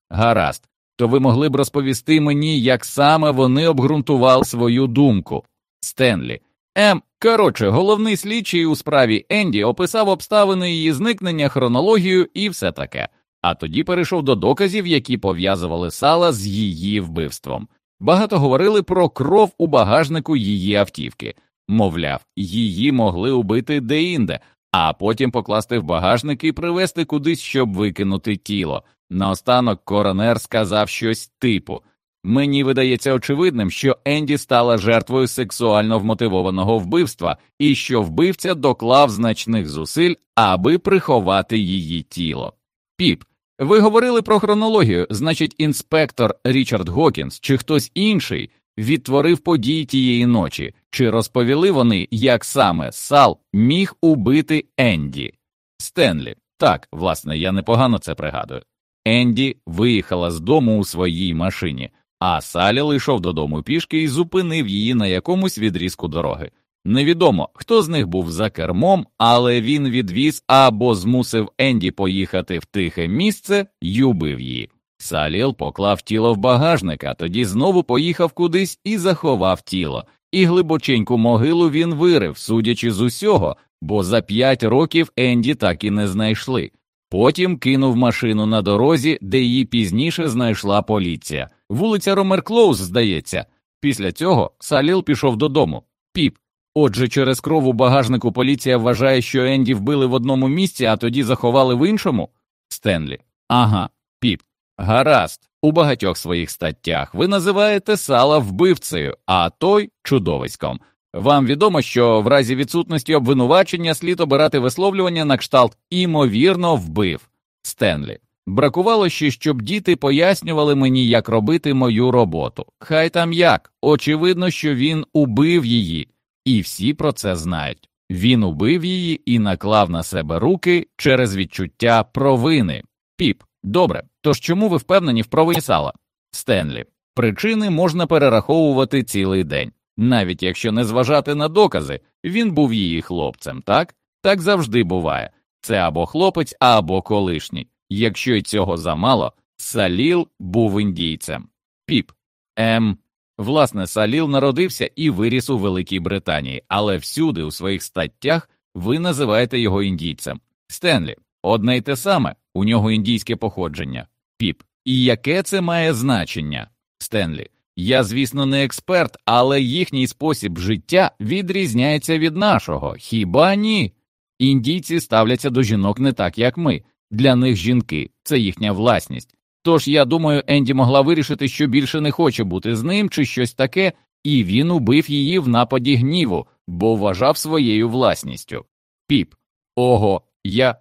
Гаразд, то ви могли б розповісти мені, як саме вони обґрунтували свою думку. Стенлі. Ем, коротше, головний слідчий у справі Енді описав обставини її зникнення, хронологію і все таке, а тоді перейшов до доказів, які пов'язували сала з її вбивством. Багато говорили про кров у багажнику її автівки. Мовляв, її могли убити деінде, а потім покласти в багажник і привезти кудись, щоб викинути тіло. Наостанок коронер сказав щось типу Мені видається очевидним, що Енді стала жертвою сексуально вмотивованого вбивства і що вбивця доклав значних зусиль, аби приховати її тіло. Піп, ви говорили про хронологію, значить, інспектор Річард Гокінс чи хтось інший відтворив події тієї ночі, чи розповіли вони, як саме Сал міг убити Енді? Стенлі. Так, власне, я непогано це пригадую. Енді виїхала з дому у своїй машині, а Салі лишов додому пішки і зупинив її на якомусь відрізку дороги. Невідомо, хто з них був за кермом, але він відвіз або змусив Енді поїхати в тихе місце й убив її. Саліл поклав тіло в багажник, а тоді знову поїхав кудись і заховав тіло, і глибоченьку могилу він вирив, судячи з усього, бо за п'ять років Енді так і не знайшли. Потім кинув машину на дорозі, де її пізніше знайшла поліція. Вулиця Ромерклоуз, здається. Після цього Саліл пішов додому. Піп. Отже, через кров у багажнику поліція вважає, що Енді вбили в одному місці, а тоді заховали в іншому? Стенлі. Ага, піп. Гаразд, у багатьох своїх статтях ви називаєте сала вбивцею, а той чудовиськом. Вам відомо, що в разі відсутності обвинувачення слід обирати висловлювання на кшталт імовірно вбив Стенлі. Бракувало ще, щоб діти пояснювали мені, як робити мою роботу. Хай там як. Очевидно, що він убив її, і всі про це знають. Він убив її і наклав на себе руки через відчуття провини. Піп, добре. Тож чому ви впевнені в провині сала? Стенлі, причини можна перераховувати цілий день. Навіть якщо не зважати на докази, він був її хлопцем, так? Так завжди буває. Це або хлопець, або колишній. Якщо й цього замало, Саліл був індійцем. Піп. Ем. Власне, Саліл народився і виріс у Великій Британії, але всюди у своїх статтях ви називаєте його індійцем. Стенлі, одне й те саме, у нього індійське походження. Піп. І яке це має значення? Стенлі. Я, звісно, не експерт, але їхній спосіб життя відрізняється від нашого. Хіба ні? Індійці ставляться до жінок не так, як ми. Для них жінки це їхня власність. Тож я думаю, Енді могла вирішити, що більше не хоче бути з ним чи щось таке, і він убив її в нападі гніву, бо вважав своєю власністю. Піп. Ого, я.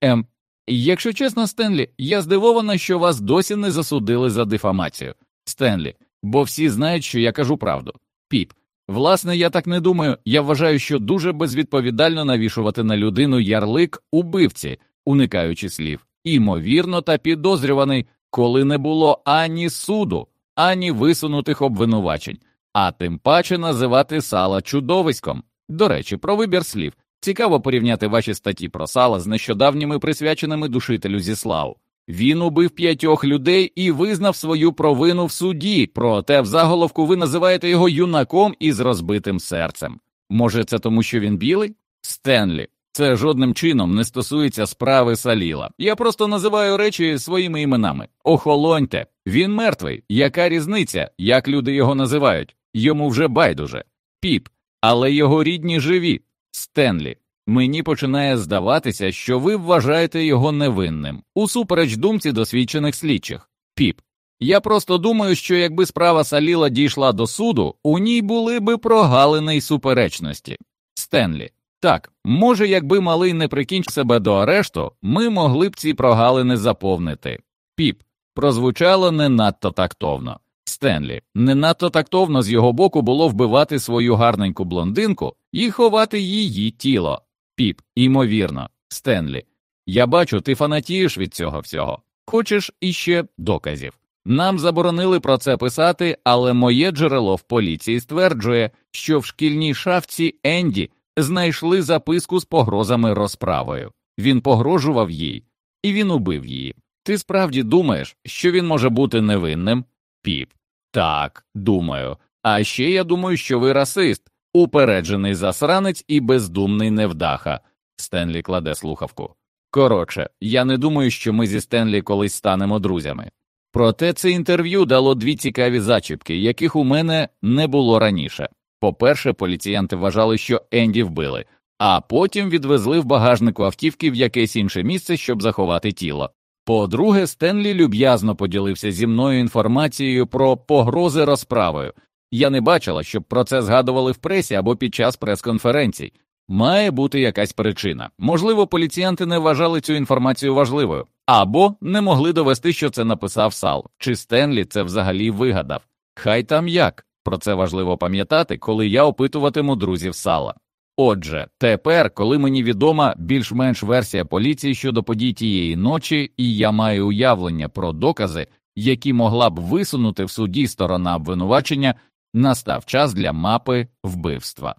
Ем. Якщо чесно, Стенлі, я здивована, що вас досі не засудили за дефамацію. Стенлі, бо всі знають, що я кажу правду. Піп. Власне, я так не думаю. Я вважаю, що дуже безвідповідально навішувати на людину ярлик убивці, уникаючи слів, імовірно та підозрюваний, коли не було ані суду, ані висунутих обвинувачень, а тим паче називати сала чудовиськом. До речі, про вибір слів. Цікаво порівняти ваші статті про сала з нещодавніми присвяченими душителю Зіславу. Він убив п'ятьох людей і визнав свою провину в суді, проте в заголовку ви називаєте його юнаком із розбитим серцем. Може, це тому, що він білий? Стенлі. Це жодним чином не стосується справи Саліла. Я просто називаю речі своїми іменами. Охолоньте, він мертвий. Яка різниця, як люди його називають? Йому вже байдуже. Піп, але його рідні живі. Стенлі. Мені починає здаватися, що ви вважаєте його невинним, усупереч думці досвідчених слідчих. Піп. Я просто думаю, що якби справа Саліла дійшла до суду, у ній були би прогалини й суперечності. Стенлі. Так, може, якби малий не прикінчив себе до арешту, ми могли б ці прогалини заповнити. Піп. Прозвучало не надто тактовно. Стенлі, не надто тактовно з його боку було вбивати свою гарненьку блондинку і ховати її тіло. Піп, імовірно, Стенлі. Я бачу, ти фанатієш від цього всього. Хочеш іще доказів. Нам заборонили про це писати, але моє джерело в поліції стверджує, що в шкільній шафці Енді знайшли записку з погрозами розправою. Він погрожував їй, і він убив її. Ти справді думаєш, що він може бути невинним? Піп. Так, думаю. А ще я думаю, що ви расист, упереджений засранець і бездумний невдаха. Стенлі кладе слухавку. Коротше, я не думаю, що ми зі Стенлі колись станемо друзями. Проте це інтерв'ю дало дві цікаві зачіпки, яких у мене не було раніше. По-перше, поліціянти вважали, що Енді вбили, а потім відвезли в багажнику автівки в якесь інше місце, щоб заховати тіло. По-друге, Стенлі люб'язно поділився зі мною інформацією про погрози розправою. Я не бачила, щоб про це згадували в пресі або під час прес-конференцій. Має бути якась причина. Можливо, поліціянти не вважали цю інформацію важливою, або не могли довести, що це написав Сал, чи Стенлі це взагалі вигадав. Хай там як. Про це важливо пам'ятати, коли я опитуватиму друзів Сала. Отже, тепер, коли мені відома більш-менш версія поліції щодо подій тієї ночі, і я маю уявлення про докази, які могла б висунути в суді сторона обвинувачення, настав час для мапи вбивства.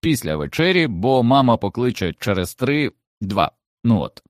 Після вечері, бо мама покличе через три два. Ну от.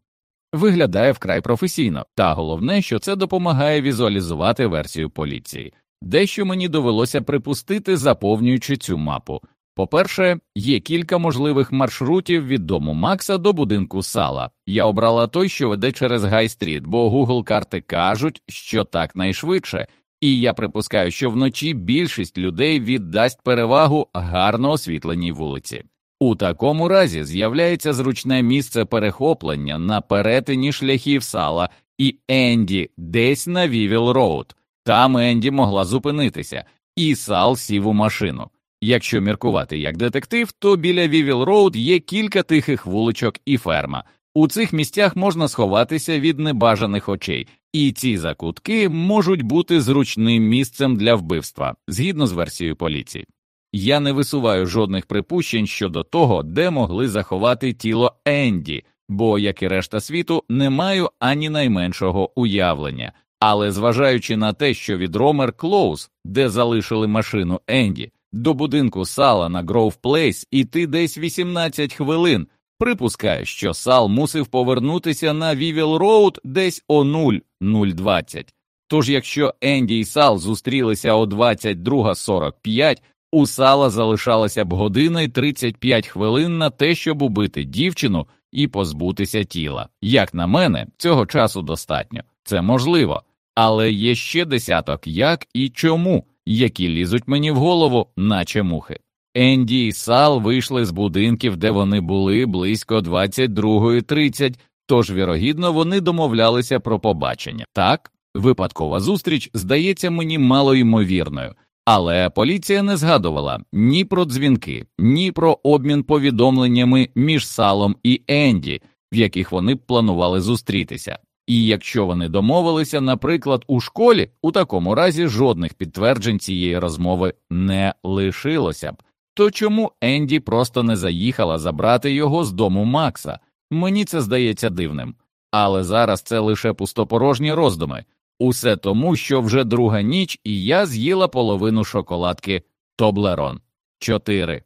Виглядає вкрай професійно, та головне, що це допомагає візуалізувати версію поліції. Дещо мені довелося припустити, заповнюючи цю мапу. По-перше, є кілька можливих маршрутів від дому Макса до будинку сала. Я обрала той, що веде через Гай-стріт, бо Google карти кажуть, що так найшвидше, і я припускаю, що вночі більшість людей віддасть перевагу гарно освітленій вулиці. У такому разі з'являється зручне місце перехоплення на перетині шляхів сала і Енді десь на Вівіл Роуд. Там Енді могла зупинитися, і Сал сів у машину. Якщо міркувати як детектив, то біля Вівіл Роуд є кілька тихих вуличок і ферма. У цих місцях можна сховатися від небажаних очей, і ці закутки можуть бути зручним місцем для вбивства згідно з версією поліції. Я не висуваю жодних припущень щодо того, де могли заховати тіло Енді, бо, як і решта світу, не маю ані найменшого уявлення. Але зважаючи на те, що від Ромер Клоуз, де залишили машину Енді, до будинку Сала на Гроув Плейс іти десь 18 хвилин, припускаю, що Сал мусив повернутися на Вівіл Роуд десь о 0.020. Тож, якщо Енді і Сал зустрілися о 22.45, у Сала залишалася б година й 35 хвилин на те, щоб убити дівчину і позбутися тіла. Як на мене, цього часу достатньо, це можливо, але є ще десяток як і чому, які лізуть мені в голову, наче мухи. Енді і Сал вийшли з будинків, де вони були близько 22.30, тож, вірогідно, вони домовлялися про побачення. Так, випадкова зустріч здається мені малоймовірною. Але поліція не згадувала ні про дзвінки, ні про обмін повідомленнями між салом і Енді, в яких вони планували зустрітися. І якщо вони домовилися, наприклад, у школі, у такому разі жодних підтверджень цієї розмови не лишилося б. То чому Енді просто не заїхала забрати його з дому Макса? Мені це здається дивним. Але зараз це лише пустопорожні роздуми. Усе тому, що вже друга ніч, і я з'їла половину шоколадки Тоблерон. 4.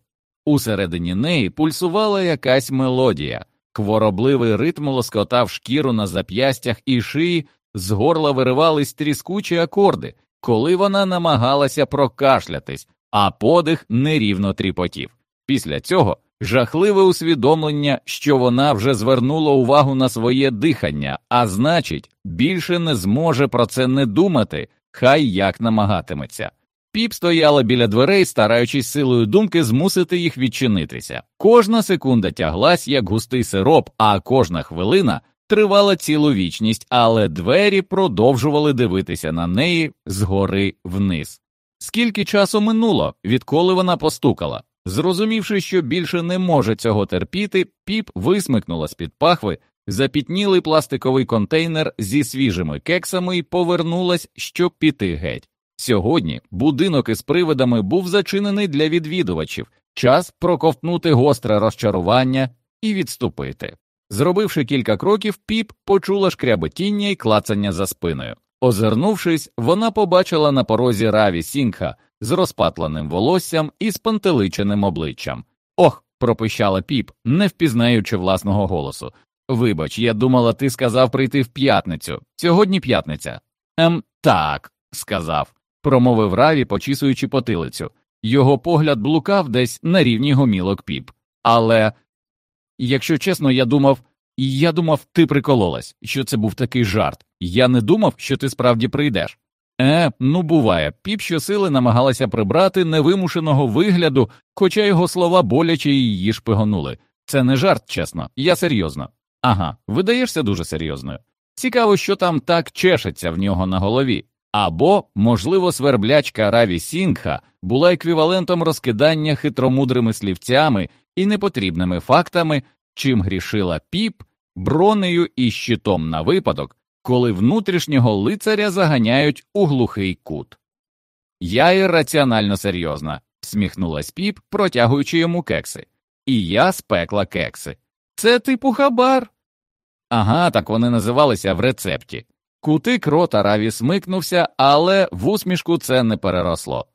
Усередині неї пульсувала якась мелодія, хворобливий ритм лоскотав шкіру на зап'ястях і шиї, з горла виривались тріскучі акорди, коли вона намагалася прокашлятись, а подих нерівно тріпотів. Після цього жахливе усвідомлення, що вона вже звернула увагу на своє дихання, а значить, більше не зможе про це не думати, хай як намагатиметься. Піп стояла біля дверей, стараючись силою думки змусити їх відчинитися. Кожна секунда тяглась, як густий сироп, а кожна хвилина тривала цілу вічність, але двері продовжували дивитися на неї згори вниз. Скільки часу минуло, відколи вона постукала? Зрозумівши, що більше не може цього терпіти, піп висмикнула з під пахви запітнілий пластиковий контейнер зі свіжими кексами і повернулась, щоб піти геть. Сьогодні будинок із привидами був зачинений для відвідувачів, час проковтнути гостре розчарування і відступити. Зробивши кілька кроків, піп почула шкряботіння і клацання за спиною. Озирнувшись, вона побачила на порозі раві Сінгха з розпатленим волоссям і спантеличеним обличчям. Ох, пропищала піп, не впізнаючи власного голосу. Вибач, я думала, ти сказав прийти в п'ятницю. Сьогодні п'ятниця. Ем, так, сказав, промовив Раві, почісуючи потилицю. Його погляд блукав десь на рівні гомілок піп. Але, якщо чесно, я думав, я думав, ти прикололась, що це був такий жарт. Я не думав, що ти справді прийдеш. Е, ну буває, піп щосили намагалася прибрати невимушеного вигляду, хоча його слова боляче її шпигонули. Це не жарт, чесно, я серйозно. Ага, видаєшся дуже серйозною. Цікаво, що там так чешеться в нього на голові. Або, можливо, сверблячка Раві Сінгха була еквівалентом розкидання хитромудрими слівцями і непотрібними фактами, чим грішила піп, бронею і щитом на випадок, коли внутрішнього лицаря заганяють у глухий кут. Я ірраціонально серйозна, сміхнулась піп, протягуючи йому кекси. І я спекла кекси. Це типу хабар. Ага, так вони називалися в рецепті. Кутик рота Раві смикнувся, але в усмішку це не переросло.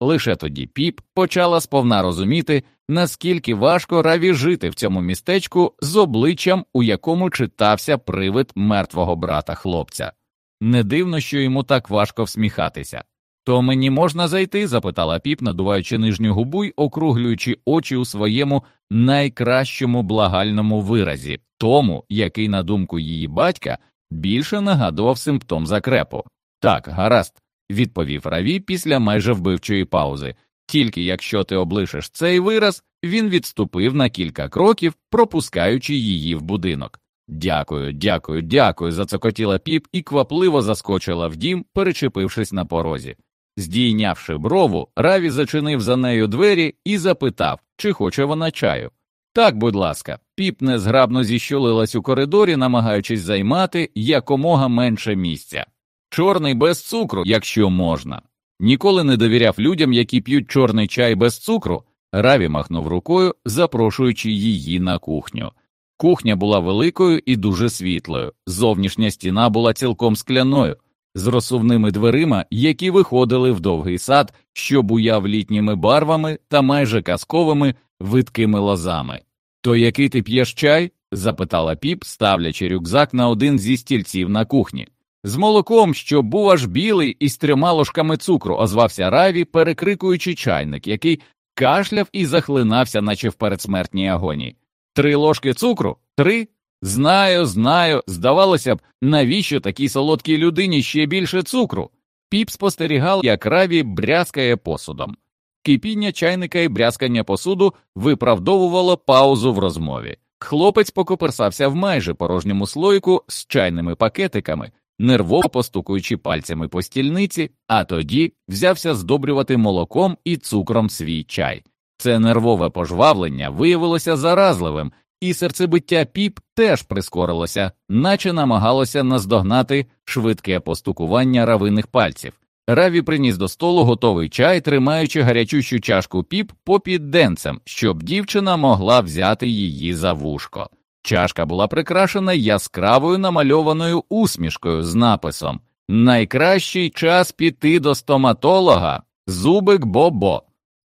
Лише тоді піп почала сповна розуміти, наскільки важко раві жити в цьому містечку з обличчям, у якому читався привид мертвого брата хлопця. Не дивно, що йому так важко всміхатися. То мені можна зайти? запитала піп, надуваючи нижню губу й округлюючи очі у своєму найкращому благальному виразі, тому, який, на думку її батька, більше нагадував симптом закрепу. Так, гаразд, відповів Раві після майже вбивчої паузи. Тільки якщо ти облишиш цей вираз, він відступив на кілька кроків, пропускаючи її в будинок. Дякую, дякую, дякую. зацокотіла піп і квапливо заскочила в дім, перечепившись на порозі. Здійнявши брову, Раві зачинив за нею двері і запитав, чи хоче вона чаю. Так, будь ласка, піп незграбно зіщулилась у коридорі, намагаючись займати якомога менше місця. Чорний без цукру, якщо можна. Ніколи не довіряв людям, які п'ють чорний чай без цукру. Раві махнув рукою, запрошуючи її на кухню. Кухня була великою і дуже світлою, зовнішня стіна була цілком скляною, з розсувними дверима, які виходили в довгий сад, що буяв літніми барвами та майже казковими видкими лозами. То який ти п'єш чай? запитала піп, ставлячи рюкзак на один зі стільців на кухні. З молоком, що був аж білий і з трьома ложками цукру, озвався Раві, перекрикуючи чайник, який кашляв і захлинався, наче в передсмертній агонії. Три ложки цукру? Три? Знаю, знаю. Здавалося б, навіщо такій солодкій людині ще більше цукру? Піп спостерігав, як Раві брязкає посудом. Кипіння чайника і брязкання посуду виправдовувало паузу в розмові. Хлопець покоперсався в майже порожньому слойку з чайними пакетиками, нервово постукуючи пальцями по стільниці, а тоді взявся здобрювати молоком і цукром свій чай. Це нервове пожвавлення виявилося заразливим, і серцебиття піп теж прискорилося, наче намагалося наздогнати швидке постукування равиних пальців. Раві приніс до столу готовий чай, тримаючи гарячущу чашку піп попід денцем, щоб дівчина могла взяти її за вушко. Чашка була прикрашена яскравою намальованою усмішкою з написом Найкращий час піти до стоматолога, зубик Бобо.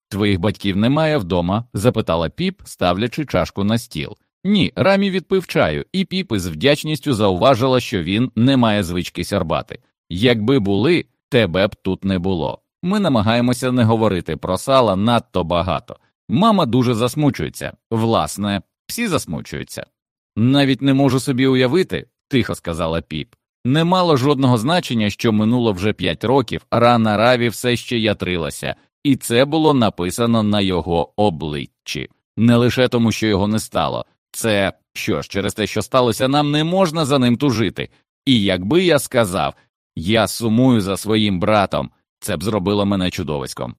Твоїх батьків немає вдома? запитала піп, ставлячи чашку на стіл. Ні, рамі відпив чаю, і піп із вдячністю зауважила, що він не має звички сярбати. Якби були, тебе б тут не було. Ми намагаємося не говорити про сала надто багато. Мама дуже засмучується, власне, всі засмучуються. Навіть не можу собі уявити, тихо сказала піп. Не мало жодного значення, що минуло вже п'ять років, рана раві все ще ятрилася, і це було написано на його обличчі, не лише тому, що його не стало. Це що ж, через те, що сталося, нам не можна за ним тужити. І якби я сказав я сумую за своїм братом, це б зробило мене чудовиськом.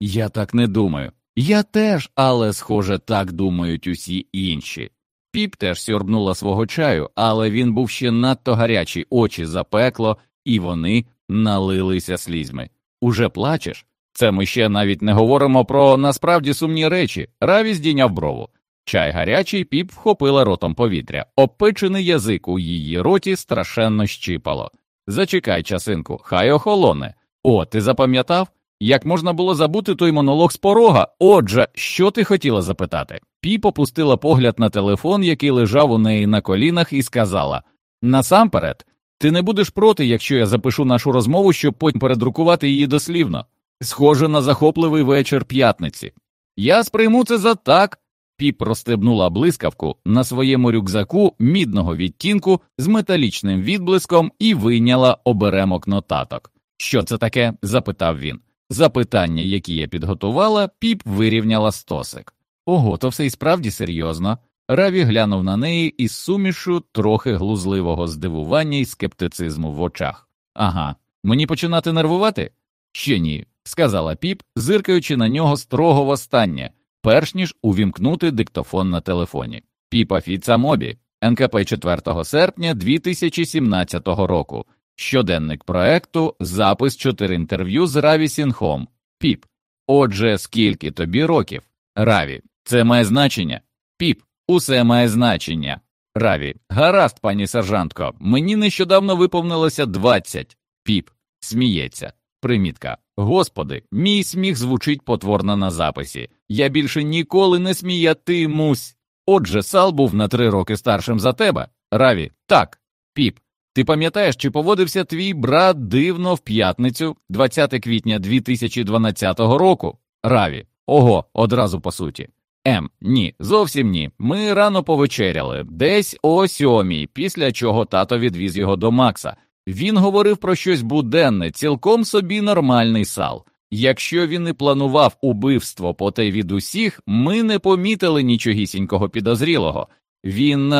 Я так не думаю. Я теж, але, схоже, так думають усі інші. Піп теж сьорбнула свого чаю, але він був ще надто гарячий, очі запекло, і вони налилися слізьми. Уже плачеш? Це ми ще навіть не говоримо про насправді сумні речі. Раві здійняв брову. Чай гарячий піп вхопила ротом повітря, опечений язик у її роті страшенно щипало. Зачекай, часинку, хай охолоне. О, ти запам'ятав? Як можна було забути той монолог з порога? Отже, що ти хотіла запитати? Піп опустила погляд на телефон, який лежав у неї на колінах, і сказала Насамперед, ти не будеш проти, якщо я запишу нашу розмову, щоб потім передрукувати її дослівно. Схоже на захопливий вечір п'ятниці. Я сприйму це за так. Піп розстебнула блискавку на своєму рюкзаку мідного відтінку з металічним відблиском і вийняла оберемок нотаток. Що це таке? запитав він. Запитання, які я підготувала, піп вирівняла стосик. Ого, то все і справді серйозно. Раві глянув на неї із сумішу трохи глузливого здивування і скептицизму в очах. Ага, мені починати нервувати? Ще ні, сказала піп, зиркаючи на нього строго востаннє, перш ніж увімкнути диктофон на телефоні. Піпа Фіца Мобі, НКП 4 серпня 2017 року. Щоденник проекту, запис 4 інтерв'ю з Раві Сінхом. Піп. Отже, скільки тобі років? Раві. Це має значення. Піп. Усе має значення. Раві. Гаразд, пані сержантко. Мені нещодавно виповнилося 20. Піп. Сміється. Примітка. Господи, мій сміх звучить потворно на записі. Я більше ніколи не сміятимусь. Отже, Сал був на три роки старшим за тебе. Раві. Так. Піп. Ти пам'ятаєш, чи поводився твій брат дивно в п'ятницю, 20 квітня 2012 року? Раві. Ого, одразу по суті. М. Ні, зовсім ні. Ми рано повечеряли, десь о сьомій, після чого тато відвіз його до Макса. Він говорив про щось буденне, цілком собі нормальний сал. Якщо він і планував убивство поте від усіх, ми не помітили нічогісінького підозрілого. Він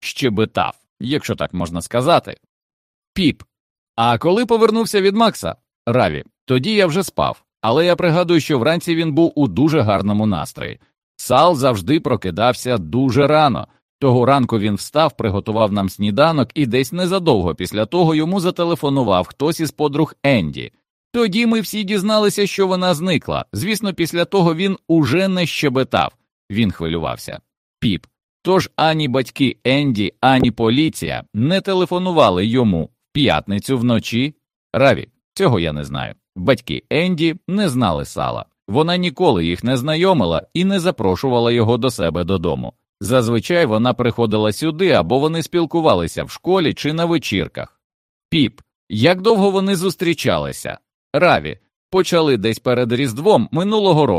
щебетав якщо так можна сказати. Піп. А коли повернувся від Макса, Раві, тоді я вже спав, але я пригадую, що вранці він був у дуже гарному настрої. Сал завжди прокидався дуже рано, Того ранку він встав, приготував нам сніданок, і десь незадовго після того йому зателефонував хтось із подруг Енді. Тоді ми всі дізналися, що вона зникла. Звісно, після того він уже не щебетав. Він хвилювався. Піп. Тож ані батьки Енді, ані поліція не телефонували йому в п'ятницю вночі. Раві, цього я не знаю. Батьки Енді не знали сала. Вона ніколи їх не знайомила і не запрошувала його до себе додому. Зазвичай вона приходила сюди або вони спілкувалися в школі чи на вечірках. Піп, як довго вони зустрічалися? Раві, почали десь перед Різдвом минулого року.